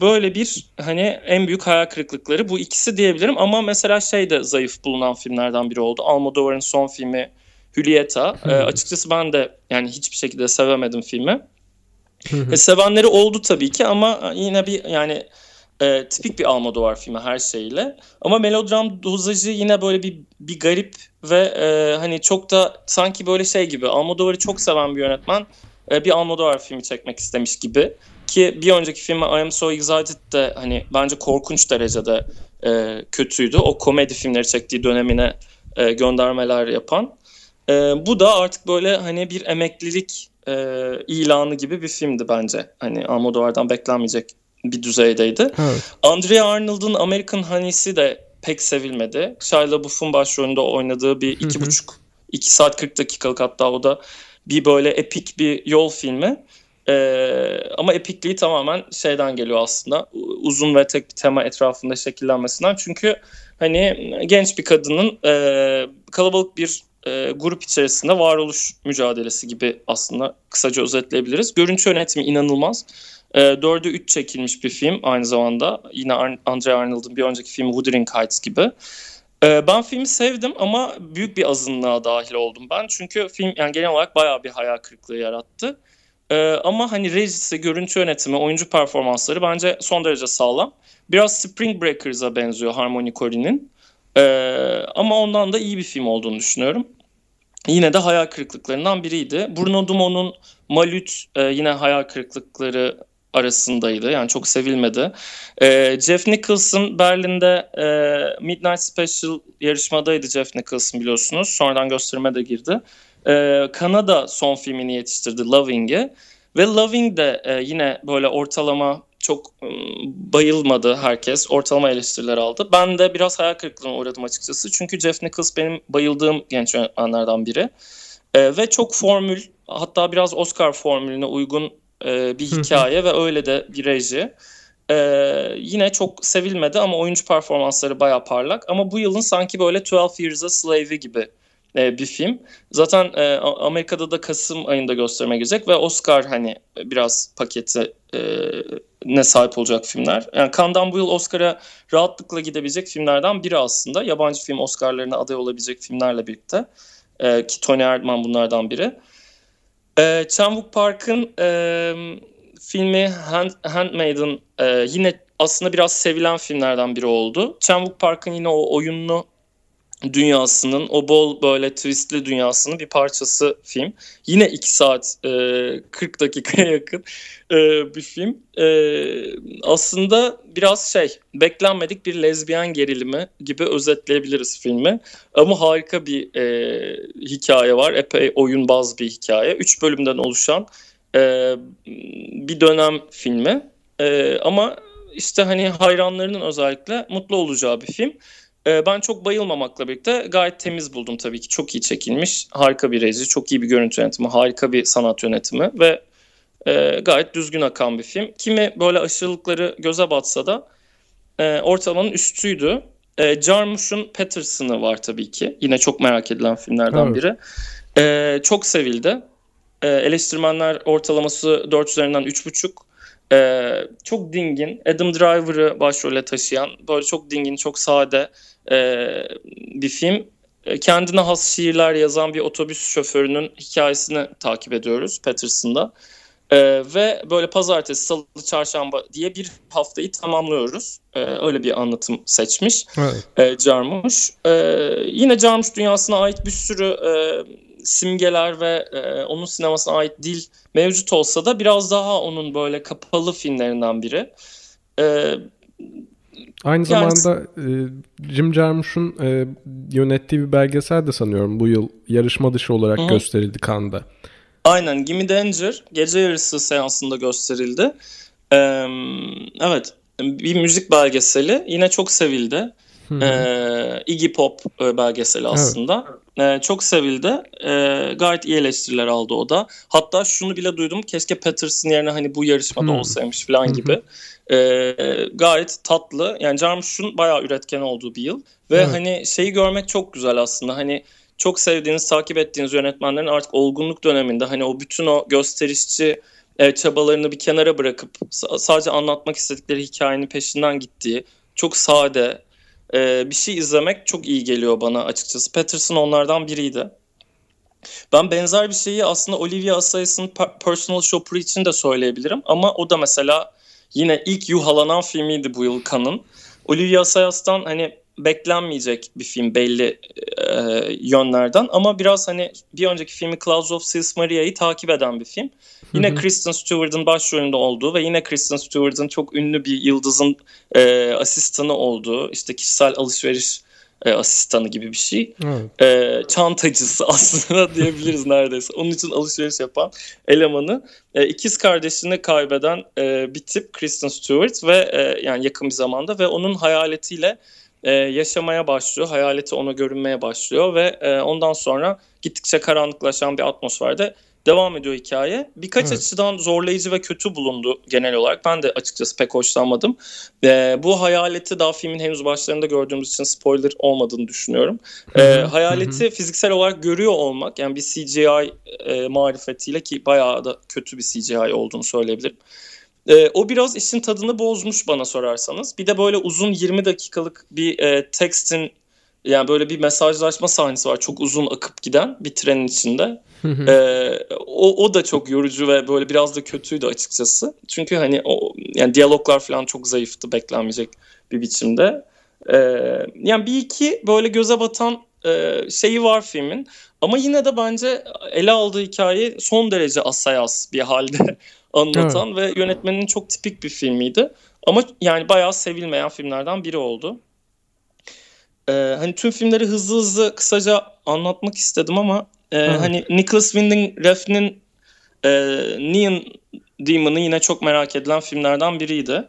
böyle bir hani en büyük hayal kırıklıkları bu ikisi diyebilirim ama mesela şey de zayıf bulunan filmlerden biri oldu. Almodovar'ın son filmi Julieta. Ee, açıkçası ben de yani hiçbir şekilde sevemedim filmi. e, sevenleri oldu tabii ki ama yine bir yani e, tipik bir Almodovar filmi her şeyle. Ama melodram dozajı yine böyle bir bir garip ve e, hani çok da sanki böyle şey gibi Almodovar'ı çok seven bir yönetmen e, bir Almodovar filmi çekmek istemiş gibi. Ki bir önceki filmi I Am So Excited de hani bence korkunç derecede e, kötüydü. O komedi filmleri çektiği dönemine e, göndermeler yapan. E, bu da artık böyle hani bir emeklilik e, ilanı gibi bir filmdi bence. Hani Almodovar'dan beklenmeyecek bir düzeydeydi. Evet. Andrea Arnold'un American Honey'si de pek sevilmedi. Shia LaBeouf'un başrolünde oynadığı bir iki buçuk, iki saat 40 dakikalık hatta o da bir böyle epik bir yol filmi. Ee, ama epikliği tamamen şeyden geliyor aslında. Uzun ve tek bir tema etrafında şekillenmesinden. Çünkü hani genç bir kadının e, kalabalık bir e, grup içerisinde varoluş mücadelesi gibi aslında kısaca özetleyebiliriz. Görüntü yönetimi inanılmaz. E, 4'e 3 çekilmiş bir film aynı zamanda. Yine Ar- Andre Arnold'un bir önceki filmi Wuthering Heights gibi. E, ben filmi sevdim ama büyük bir azınlığa dahil oldum ben. Çünkü film yani genel olarak bayağı bir hayal kırıklığı yarattı. E, ama hani rejisi, görüntü yönetimi, oyuncu performansları bence son derece sağlam. Biraz Spring Breakers'a benziyor Harmony Corinne'in. E, ama ondan da iyi bir film olduğunu düşünüyorum. Yine de hayal kırıklıklarından biriydi. Bruno Dumont'un Malüt e, yine hayal kırıklıkları arasındaydı. Yani çok sevilmedi. E, Jeff Nicholson Berlin'de e, Midnight Special yarışmadaydı Jeff Nicholson biliyorsunuz. Sonradan gösterime de girdi. E, Kanada son filmini yetiştirdi Loving'i. Ve Loving de e, yine böyle ortalama çok ıı, bayılmadı herkes. Ortalama eleştiriler aldı. Ben de biraz hayal kırıklığına uğradım açıkçası. Çünkü Jeff Nichols benim bayıldığım genç yönetmenlerden biri. E, ve çok formül hatta biraz Oscar formülüne uygun e, bir hikaye ve öyle de bir reji. Ee, yine çok sevilmedi ama oyuncu performansları baya parlak. Ama bu yılın sanki böyle 12 Years a Slave'i gibi e, bir film. Zaten e, Amerika'da da Kasım ayında gösterime girecek ve Oscar hani biraz paketi e, ne sahip olacak filmler. Yani Cannes'dan bu yıl Oscar'a rahatlıkla gidebilecek filmlerden biri aslında. Yabancı film Oscar'larına aday olabilecek filmlerle birlikte. E, ki Tony Erdman bunlardan biri. E, Chan Park'ın e, filmi Hand, Handmaiden e, yine aslında biraz sevilen filmlerden biri oldu. Chan Park'ın yine o oyunlu dünyasının, o bol böyle twistli dünyasının bir parçası film. Yine 2 saat e, 40 dakikaya yakın e, bir film. E, aslında biraz şey, beklenmedik bir lezbiyen gerilimi gibi özetleyebiliriz filmi. Ama harika bir e, hikaye var. Epey oyun baz bir hikaye. 3 bölümden oluşan e, bir dönem filmi. E, ama işte hani hayranlarının özellikle mutlu olacağı bir film. Ee, ben çok bayılmamakla birlikte gayet temiz buldum tabii ki. Çok iyi çekilmiş. Harika bir reji, çok iyi bir görüntü yönetimi, harika bir sanat yönetimi ve e, gayet düzgün akan bir film. Kimi böyle aşırılıkları göze batsa da e, ortalamanın üstüydü. E, Jarmusch'un Patterson'ı var tabii ki. Yine çok merak edilen filmlerden evet. biri. E, çok sevildi. E, eleştirmenler ortalaması 4 üzerinden 3,5. Ee, çok dingin. Adam Driver'ı başrole taşıyan böyle çok dingin, çok sade e, bir film. E, kendine has şiirler yazan bir otobüs şoförünün hikayesini takip ediyoruz Patterson'da. E, ve böyle pazartesi, salı, çarşamba diye bir haftayı tamamlıyoruz. E, öyle bir anlatım seçmiş evet. e, Carmuş. E, yine Carmuş dünyasına ait bir sürü e, simgeler ve e, onun sinemasına ait dil mevcut olsa da biraz daha onun böyle kapalı filmlerinden biri. E, Aynı yani, zamanda e, Jim Jarmusch'un e, yönettiği bir belgesel de sanıyorum bu yıl yarışma dışı olarak hı. gösterildi Cannes'da. Aynen Gimme Danger gece yarısı seansında gösterildi. Ee, evet bir müzik belgeseli yine çok sevildi. Ee, Iggy Pop e, belgeseli aslında. Evet. Ee, çok sevildi. Ee, gayet iyi eleştiriler aldı o da. Hatta şunu bile duydum. Keşke Patterson yerine hani bu yarışmada hmm. olsaymış falan gibi. Ee, gayet tatlı. Yani Jarmusch'un bayağı üretken olduğu bir yıl. Ve evet. hani şeyi görmek çok güzel aslında. Hani çok sevdiğiniz, takip ettiğiniz yönetmenlerin artık olgunluk döneminde hani o bütün o gösterişçi e, çabalarını bir kenara bırakıp sadece anlatmak istedikleri hikayenin peşinden gittiği çok sade e, bir şey izlemek çok iyi geliyor bana açıkçası. Patterson onlardan biriydi. Ben benzer bir şeyi aslında Olivia Assayas'ın Personal Shopper için de söyleyebilirim ama o da mesela yine ilk yuhalanan filmiydi bu yıl Cannes'ın. Olivia Assayas'tan hani beklenmeyecek bir film belli e, yönlerden ama biraz hani bir önceki filmi Clouds of Sils Maria'yı takip eden bir film. Yine Kristen Stewart'ın başrolünde olduğu ve yine Kristen Stewart'ın çok ünlü bir yıldızın e, asistanı olduğu işte kişisel alışveriş e, asistanı gibi bir şey. Evet. E, çantacısı [LAUGHS] aslında diyebiliriz neredeyse. Onun için alışveriş yapan elemanı. E, ikiz kardeşini kaybeden e, bir tip Kristen Stewart ve e, yani yakın bir zamanda ve onun hayaletiyle e, yaşamaya başlıyor. Hayaleti ona görünmeye başlıyor ve e, ondan sonra gittikçe karanlıklaşan bir atmosferde devam ediyor hikaye. Birkaç evet. açıdan zorlayıcı ve kötü bulundu genel olarak. Ben de açıkçası pek hoşlanmadım. E, bu hayaleti daha filmin henüz başlarında gördüğümüz için spoiler olmadığını düşünüyorum. E, hayaleti fiziksel olarak görüyor olmak yani bir CGI e, marifetiyle ki bayağı da kötü bir CGI olduğunu söyleyebilirim. E, o biraz işin tadını bozmuş bana sorarsanız. Bir de böyle uzun 20 dakikalık bir e, tekstin yani böyle bir mesajlaşma sahnesi var. Çok uzun akıp giden bir trenin içinde. ee, o, o da çok yorucu ve böyle biraz da kötüydü açıkçası. Çünkü hani o yani diyaloglar falan çok zayıftı beklenmeyecek bir biçimde. Ee, yani bir iki böyle göze batan e, şeyi var filmin. Ama yine de bence ele aldığı hikaye son derece asayas bir halde [LAUGHS] anlatan evet. ve yönetmenin çok tipik bir filmiydi. Ama yani bayağı sevilmeyen filmlerden biri oldu. Ee, hani tüm filmleri hızlı hızlı kısaca anlatmak istedim ama e, hani Nicholas Winding Refn'in e, Neon Demon'ı yine çok merak edilen filmlerden biriydi.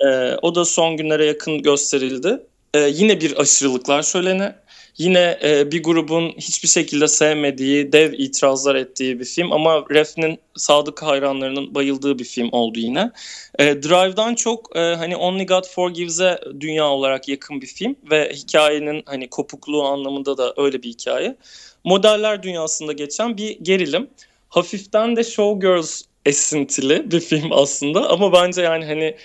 E, o da son günlere yakın gösterildi. E, yine bir aşırılıklar şöleni. Yine e, bir grubun hiçbir şekilde sevmediği, dev itirazlar ettiği bir film ama Ref'nin sadık hayranlarının bayıldığı bir film oldu yine. E, Drive'dan çok e, hani Only God Forgives'e dünya olarak yakın bir film ve hikayenin hani kopukluğu anlamında da öyle bir hikaye. Modeller dünyasında geçen bir gerilim. Hafiften de Showgirls esintili bir film aslında ama bence yani hani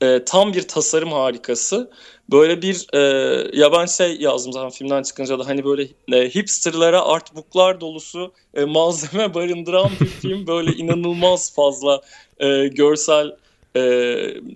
e, tam bir tasarım harikası. Böyle bir e, ya şey yazdım zaten filmden çıkınca da hani böyle e, hipsterlara artbooklar dolusu e, malzeme [LAUGHS] barındıran bir film. Böyle inanılmaz fazla e, görsel e,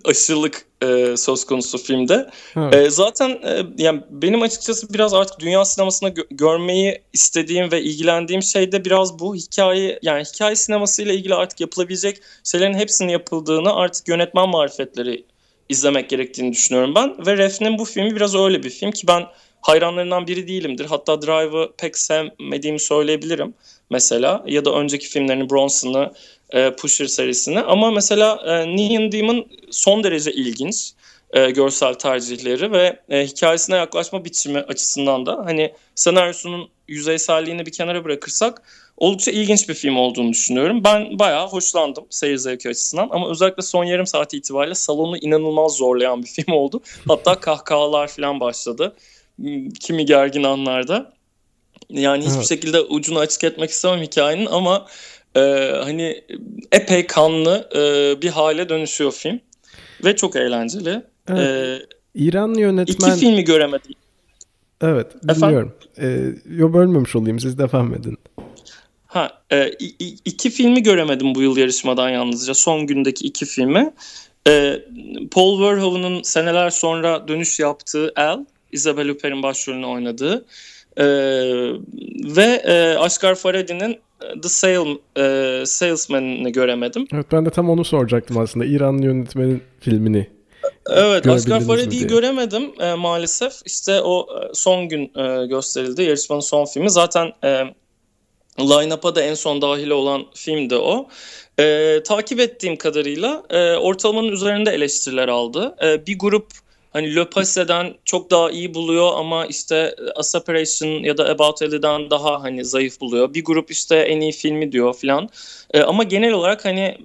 aşırılık e, söz konusu filmde. E, zaten e, yani benim açıkçası biraz artık dünya sinemasında gö- görmeyi istediğim ve ilgilendiğim şey de biraz bu hikaye yani hikaye sinemasıyla ilgili artık yapılabilecek şeylerin hepsinin yapıldığını artık yönetmen marifetleri izlemek gerektiğini düşünüyorum ben. Ve Ref'nin bu filmi biraz öyle bir film ki ben hayranlarından biri değilimdir. Hatta Drive'ı pek sevmediğimi söyleyebilirim mesela. Ya da önceki filmlerini Bronson'ı, e, Pusher serisini. Ama mesela e, Neon Demon son derece ilginç e, görsel tercihleri ve e, hikayesine yaklaşma biçimi açısından da hani senaryosunun yüzeyselliğini bir kenara bırakırsak oldukça ilginç bir film olduğunu düşünüyorum. Ben bayağı hoşlandım seyir zevki açısından ama özellikle son yarım saat itibariyle salonu inanılmaz zorlayan bir film oldu. Hatta [LAUGHS] kahkahalar falan başladı. Kimi gergin anlarda. Yani hiçbir evet. şekilde ucunu açık etmek istemem hikayenin ama e, hani epey kanlı e, bir hale dönüşüyor film. Ve çok eğlenceli. Evet. Ee, İranlı yönetmen... İki filmi göremedim. Evet, dinliyorum. Ee, yo bölmemiş olayım, siz devam edin. Ha, e, iki filmi göremedim bu yıl yarışmadan yalnızca. Son gündeki iki filmi. E, Paul Verhoeven'ın seneler sonra dönüş yaptığı El, Isabelle Huppert'in başrolünü oynadığı e, ve e, Asghar Farhadi'nin e, The Sale, e, Salesman'ını göremedim. Evet ben de tam onu soracaktım aslında. İranlı yönetmenin filmini. Evet Asghar Farhadi'yi göremedim e, maalesef. İşte o e, son gün e, gösterildi. Yarışmanın son filmi. Zaten e, line-up'a da en son dahil olan film de o. E, takip ettiğim kadarıyla e, ortalamanın üzerinde eleştiriler aldı. E, bir grup hani Le Passe'den çok daha iyi buluyor ama işte A Separation ya da About Ellie'den daha hani zayıf buluyor. Bir grup işte en iyi filmi diyor filan. E, ama genel olarak hani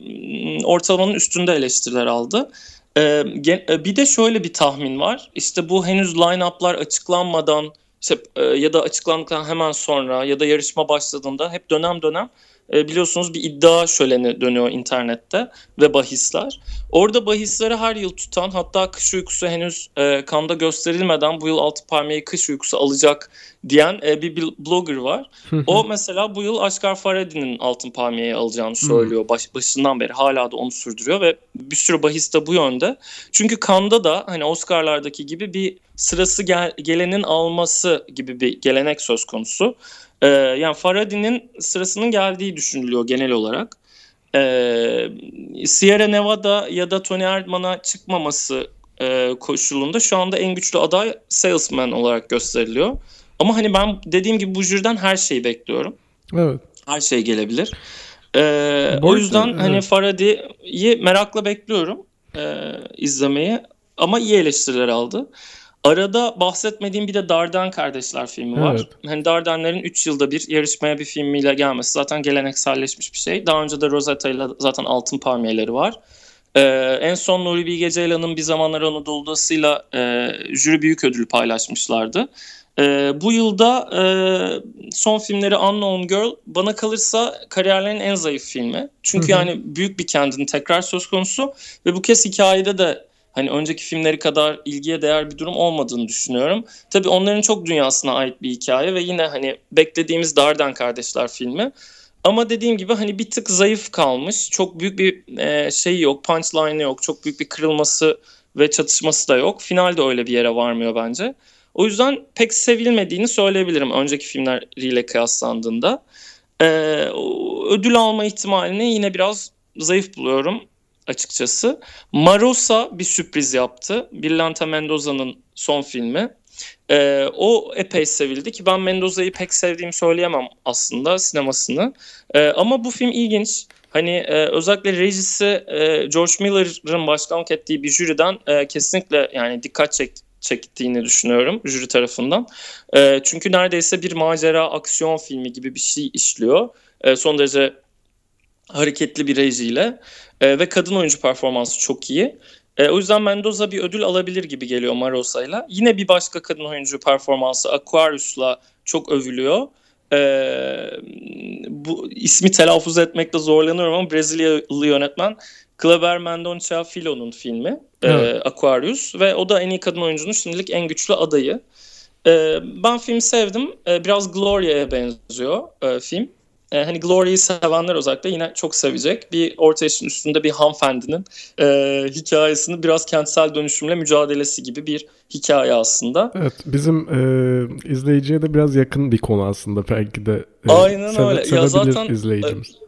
ortalamanın üstünde eleştiriler aldı. E, bir de şöyle bir tahmin var. İşte bu henüz line-up'lar açıklanmadan işte, e, ya da açıklandıktan hemen sonra ya da yarışma başladığında hep dönem dönem e, biliyorsunuz bir iddia şöleni dönüyor internette ve bahisler. Orada bahisleri her yıl tutan hatta kış uykusu henüz e, kanda gösterilmeden bu yıl altı parmayı kış uykusu alacak diyen e, bir blogger var. o mesela bu yıl Asghar Farhadi'nin altın palmiyeyi alacağını söylüyor baş, başından beri. Hala da onu sürdürüyor ve bir sürü bahis de bu yönde. Çünkü kanda da hani Oscar'lardaki gibi bir sırası gel, gelenin alması gibi bir gelenek söz konusu. Ee, yani Faradi'nin sırasının geldiği düşünülüyor genel olarak. Ee, Sierra Nevada ya da Tony Erdmann'a çıkmaması e, koşulunda şu anda en güçlü aday Salesman olarak gösteriliyor. Ama hani ben dediğim gibi bu jüriden her şeyi bekliyorum. Evet. Her şey gelebilir. Ee, o yüzden evet. hani Faradi'yi merakla bekliyorum e, izlemeyi. Ama iyi eleştiriler aldı. Arada bahsetmediğim bir de Darden Kardeşler filmi var. Evet. Hani Dardenlerin 3 yılda bir yarışmaya bir filmiyle gelmesi zaten gelenekselleşmiş bir şey. Daha önce de Rosetta ile zaten altın palmiyeleri var. Ee, en son Nuri Bilge Ceylan'ın Bir Zamanlar Anadolu'dasıyla e, jüri büyük ödül paylaşmışlardı. E, bu yılda e, son filmleri Unknown Girl bana kalırsa kariyerlerinin en zayıf filmi. Çünkü hı hı. yani büyük bir kendini tekrar söz konusu ve bu kez hikayede de hani önceki filmleri kadar ilgiye değer bir durum olmadığını düşünüyorum. Tabii onların çok dünyasına ait bir hikaye ve yine hani beklediğimiz Darden Kardeşler filmi. Ama dediğim gibi hani bir tık zayıf kalmış. Çok büyük bir e, şey yok, punchline yok. Çok büyük bir kırılması ve çatışması da yok. Final de öyle bir yere varmıyor bence. O yüzden pek sevilmediğini söyleyebilirim önceki filmleriyle kıyaslandığında. Ee, ödül alma ihtimalini yine biraz zayıf buluyorum açıkçası. Marosa bir sürpriz yaptı. Birlanta Mendoza'nın son filmi. Ee, o epey sevildi ki ben Mendoza'yı pek sevdiğimi söyleyemem aslında sinemasını. Ee, ama bu film ilginç. Hani e, özellikle rejisi e, George Miller'ın başkanlık ettiği bir jüriden e, kesinlikle yani dikkat çek, çektiğini düşünüyorum jüri tarafından. E, çünkü neredeyse bir macera aksiyon filmi gibi bir şey işliyor. E, son derece hareketli bir rejiyle e, ve kadın oyuncu performansı çok iyi. E, o yüzden Mendoza bir ödül alabilir gibi geliyor Marosa'yla. Yine bir başka kadın oyuncu performansı Aquarius'la çok övülüyor. E, bu ismi telaffuz etmekte zorlanıyorum ama Brezilyalı yönetmen Kleber Mendonça Filo'nun filmi e, evet. e, Aquarius ve o da en iyi kadın oyuncunun şimdilik en güçlü adayı. E, ben filmi sevdim. E, biraz Gloria'ya benziyor e, film. E, hani Gloria'yı sevenler özellikle yine çok sevecek. Bir orta yaşın üstünde bir hanımefendinin e, hikayesini biraz kentsel dönüşümle mücadelesi gibi bir hikaye aslında. Evet bizim e, izleyiciye de biraz yakın bir konu aslında belki de. E, Aynen seve, öyle. Ya zaten izleyicimiz. E,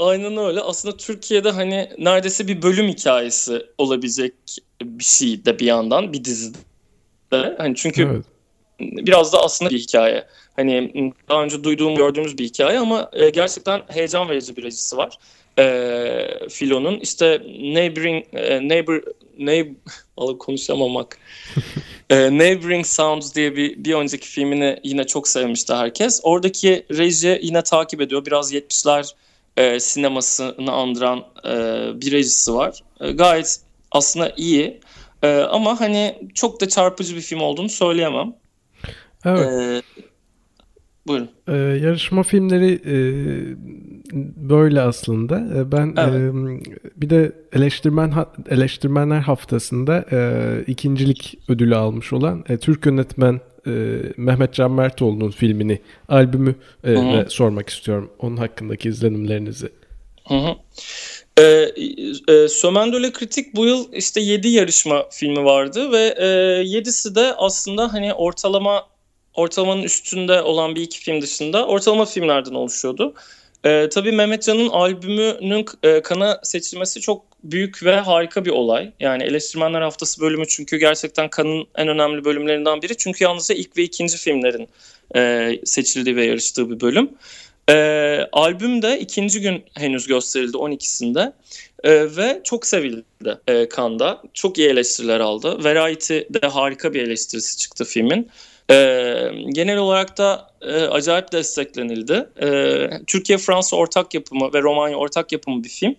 Aynen öyle. Aslında Türkiye'de hani neredeyse bir bölüm hikayesi olabilecek bir şey de bir yandan bir dizide. Hani çünkü evet. biraz da aslında bir hikaye. Hani daha önce duyduğum, gördüğümüz bir hikaye ama e, gerçekten heyecan verici bir acısı var. E, Filo'nun işte Neighboring e, Neighbor Neighbor [LAUGHS] konuşamamak. e, Neighboring Sounds diye bir bir önceki filmini yine çok sevmişti herkes. Oradaki reji yine takip ediyor. Biraz 70'ler e, sinemasını andıran e, bir rejisi var. E, gayet aslında iyi. E, ama hani çok da çarpıcı bir film olduğunu söyleyemem. Evet. E, Buyurun. Ee, yarışma filmleri e, böyle aslında. E, ben evet. e, bir de eleştirmen eleştirmenler haftasında e, ikincilik ödülü almış olan e, Türk yönetmen e, Mehmet Can Mertoğlu'nun filmini, albümü e, ve sormak istiyorum. Onun hakkındaki izlenimlerinizi. Hı hı. E, e, Sömendöle Kritik bu yıl işte 7 yarışma filmi vardı ve e, 7'si de aslında hani ortalama ortalamanın üstünde olan bir iki film dışında ortalama filmlerden oluşuyordu. E, tabii Mehmetcan'ın albümünün e, kana seçilmesi çok büyük ve harika bir olay. Yani Eleştirmenler Haftası bölümü çünkü gerçekten kanın en önemli bölümlerinden biri. Çünkü yalnızca ilk ve ikinci filmlerin e, seçildiği ve yarıştığı bir bölüm. E, albüm de ikinci gün henüz gösterildi 12'sinde. E, ve çok sevildi e, Kanda. Çok iyi eleştiriler aldı. Variety de harika bir eleştirisi çıktı filmin. E, genel olarak da e, acayip desteklenildi. E, Türkiye-Fransa ortak yapımı ve Romanya ortak yapımı bir film.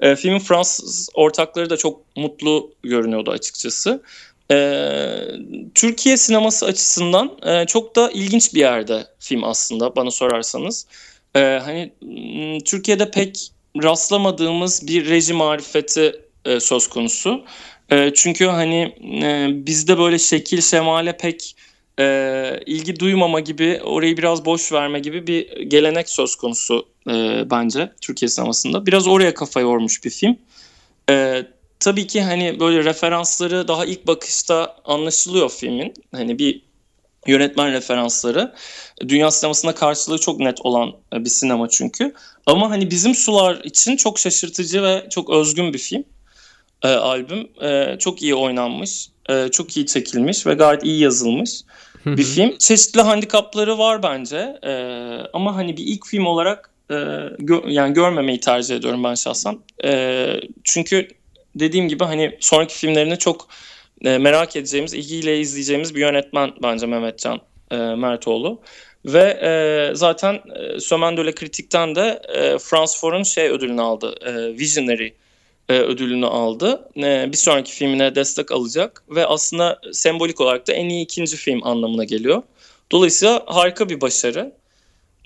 E, filmin Fransız ortakları da çok mutlu görünüyordu açıkçası. E, Türkiye sineması açısından e, çok da ilginç bir yerde film aslında bana sorarsanız. E, hani Türkiye'de pek rastlamadığımız bir rejim marifeti e, söz konusu. E, çünkü hani e, bizde böyle şekil şemale pek e, ilgi duymama gibi, orayı biraz boş verme gibi bir gelenek söz konusu e, bence Türkiye sinemasında. Biraz oraya kafa yormuş bir film. E, tabii ki hani böyle referansları daha ilk bakışta anlaşılıyor filmin. Hani bir yönetmen referansları. Dünya sinemasında karşılığı çok net olan bir sinema çünkü. Ama hani bizim sular için çok şaşırtıcı ve çok özgün bir film. E, albüm e, çok iyi oynanmış, e, çok iyi çekilmiş ve gayet iyi yazılmış bir film. Çeşitli handikapları var bence. E, ama hani bir ilk film olarak e, gö- yani görmemeyi tercih ediyorum ben şahsen. E, çünkü dediğim gibi hani sonraki filmlerini çok e, merak edeceğimiz, ilgiyle izleyeceğimiz bir yönetmen bence Mehmetcan e, Mertoğlu. Ve e, zaten e, Sömendöle Kritik'ten de e, France For'un şey ödülünü aldı. E, Visionary e, ödülünü aldı. E, bir sonraki filmine destek alacak ve aslında sembolik olarak da en iyi ikinci film anlamına geliyor. Dolayısıyla harika bir başarı.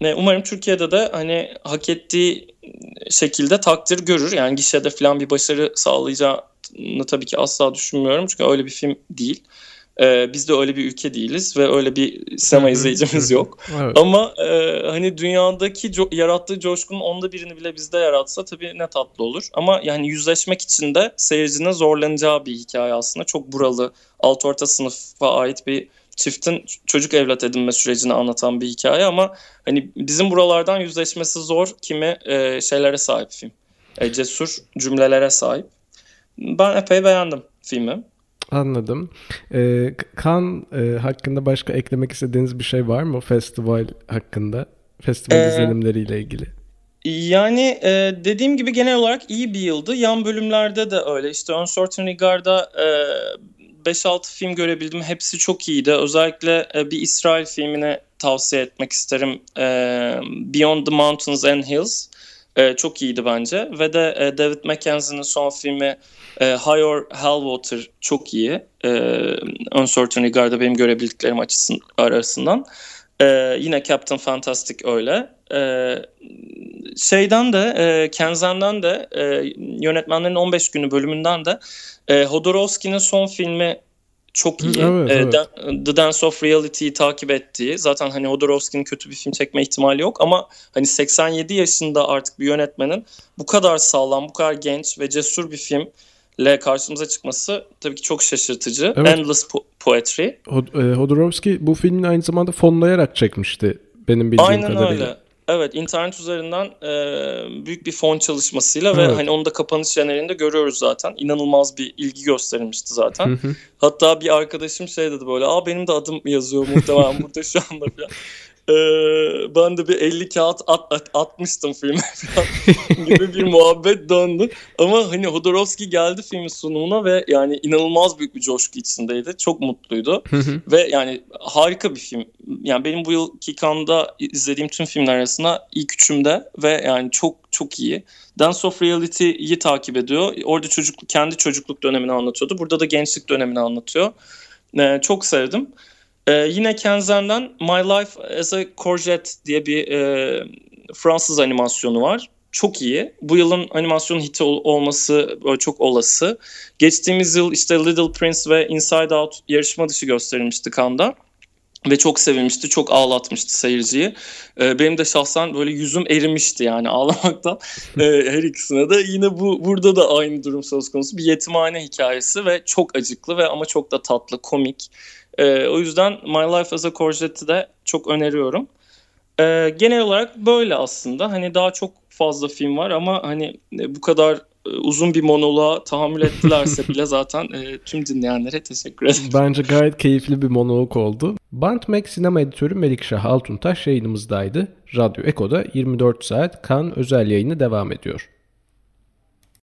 E, umarım Türkiye'de de hani hak ettiği şekilde takdir görür. Yani gişede falan bir başarı sağlayacağını tabii ki asla düşünmüyorum. Çünkü öyle bir film değil. Ee, biz de öyle bir ülke değiliz ve öyle bir sinema izleyicimiz yok. [LAUGHS] evet. Ama e, hani dünyadaki co- yarattığı coşkunun onda birini bile bizde yaratsa tabii ne tatlı olur. Ama yani yüzleşmek için de seyircinin zorlanacağı bir hikaye aslında. Çok buralı, alt orta sınıfa ait bir çiftin çocuk evlat edinme sürecini anlatan bir hikaye ama hani bizim buralardan yüzleşmesi zor kimi e, şeylere sahip film. E, cesur cümlelere sahip. Ben epey beğendim filmi. Anladım. Ee, kan e, hakkında başka eklemek istediğiniz bir şey var mı festival hakkında? Festival ee, izlenimleriyle ilgili. Yani e, dediğim gibi genel olarak iyi bir yıldı. Yan bölümlerde de öyle. İşte Uncertain Regard'da e, 5-6 film görebildim. Hepsi çok iyiydi. Özellikle e, bir İsrail filmini tavsiye etmek isterim. E, Beyond the Mountains and Hills. E, çok iyiydi bence. Ve de e, David Mackenzie'nin son filmi e, High or Hellwater çok iyi. E, Uncertain Regard'da benim görebildiklerim açısın, arasından. E, yine Captain Fantastic öyle. E, şeyden de e, Kenzen'den de e, yönetmenlerin 15 günü bölümünden de e, Hodorowski'nin son filmi çok iyi. Evet, evet. The Dance of Reality'yi takip ettiği. Zaten hani Hodorowski'nin kötü bir film çekme ihtimali yok ama hani 87 yaşında artık bir yönetmenin bu kadar sağlam, bu kadar genç ve cesur bir film ile karşımıza çıkması tabii ki çok şaşırtıcı. Evet. Endless po- Poetry. Hod- Hodorowski bu filmin aynı zamanda fonlayarak çekmişti benim bildiğim Aynen kadarıyla. Aynen öyle. Evet internet üzerinden e, büyük bir fon çalışmasıyla evet. ve hani onu da kapanış jenerinde görüyoruz zaten. İnanılmaz bir ilgi gösterilmişti zaten. Hatta bir arkadaşım şey dedi böyle aa benim de adım yazıyor muhtemelen burada şu anda [LAUGHS] falan. Ee, ben de bir 50 kağıt at, at, atmıştım filme [LAUGHS] gibi bir [LAUGHS] muhabbet döndü. Ama hani Hodorowski geldi filmin sunumuna ve yani inanılmaz büyük bir coşku içindeydi. Çok mutluydu. ve yani harika bir film. Yani benim bu yılki Cannes'da izlediğim tüm filmler arasında ilk üçümde ve yani çok çok iyi. Dance of Reality'yi takip ediyor. Orada çocukluk kendi çocukluk dönemini anlatıyordu. Burada da gençlik dönemini anlatıyor. Ee, çok sevdim. Ee, yine Kenzen'den My Life as a Courgette diye bir e, Fransız animasyonu var. Çok iyi. Bu yılın animasyon hiti ol- olması çok olası. Geçtiğimiz yıl işte Little Prince ve Inside Out yarışma dışı gösterilmişti Kanda ve çok sevilmişti, çok ağlatmıştı seyirciyi. Ee, benim de şahsen böyle yüzüm erimişti yani [LAUGHS] ağlamaktan. Ee, her ikisine de yine bu burada da aynı durum söz konusu. Bir yetimhane hikayesi ve çok acıklı ve ama çok da tatlı, komik. Ee, o yüzden My Life as a Courgette'i de çok öneriyorum. Ee, genel olarak böyle aslında. Hani daha çok fazla film var ama hani e, bu kadar e, uzun bir monoloğa tahammül ettilerse [LAUGHS] bile zaten e, tüm dinleyenlere teşekkür ederim. Bence gayet keyifli bir monolog oldu. Bantmek sinema editörü Melikşah Altuntaş yayınımızdaydı. Radyo Eko'da 24 saat kan özel yayını devam ediyor.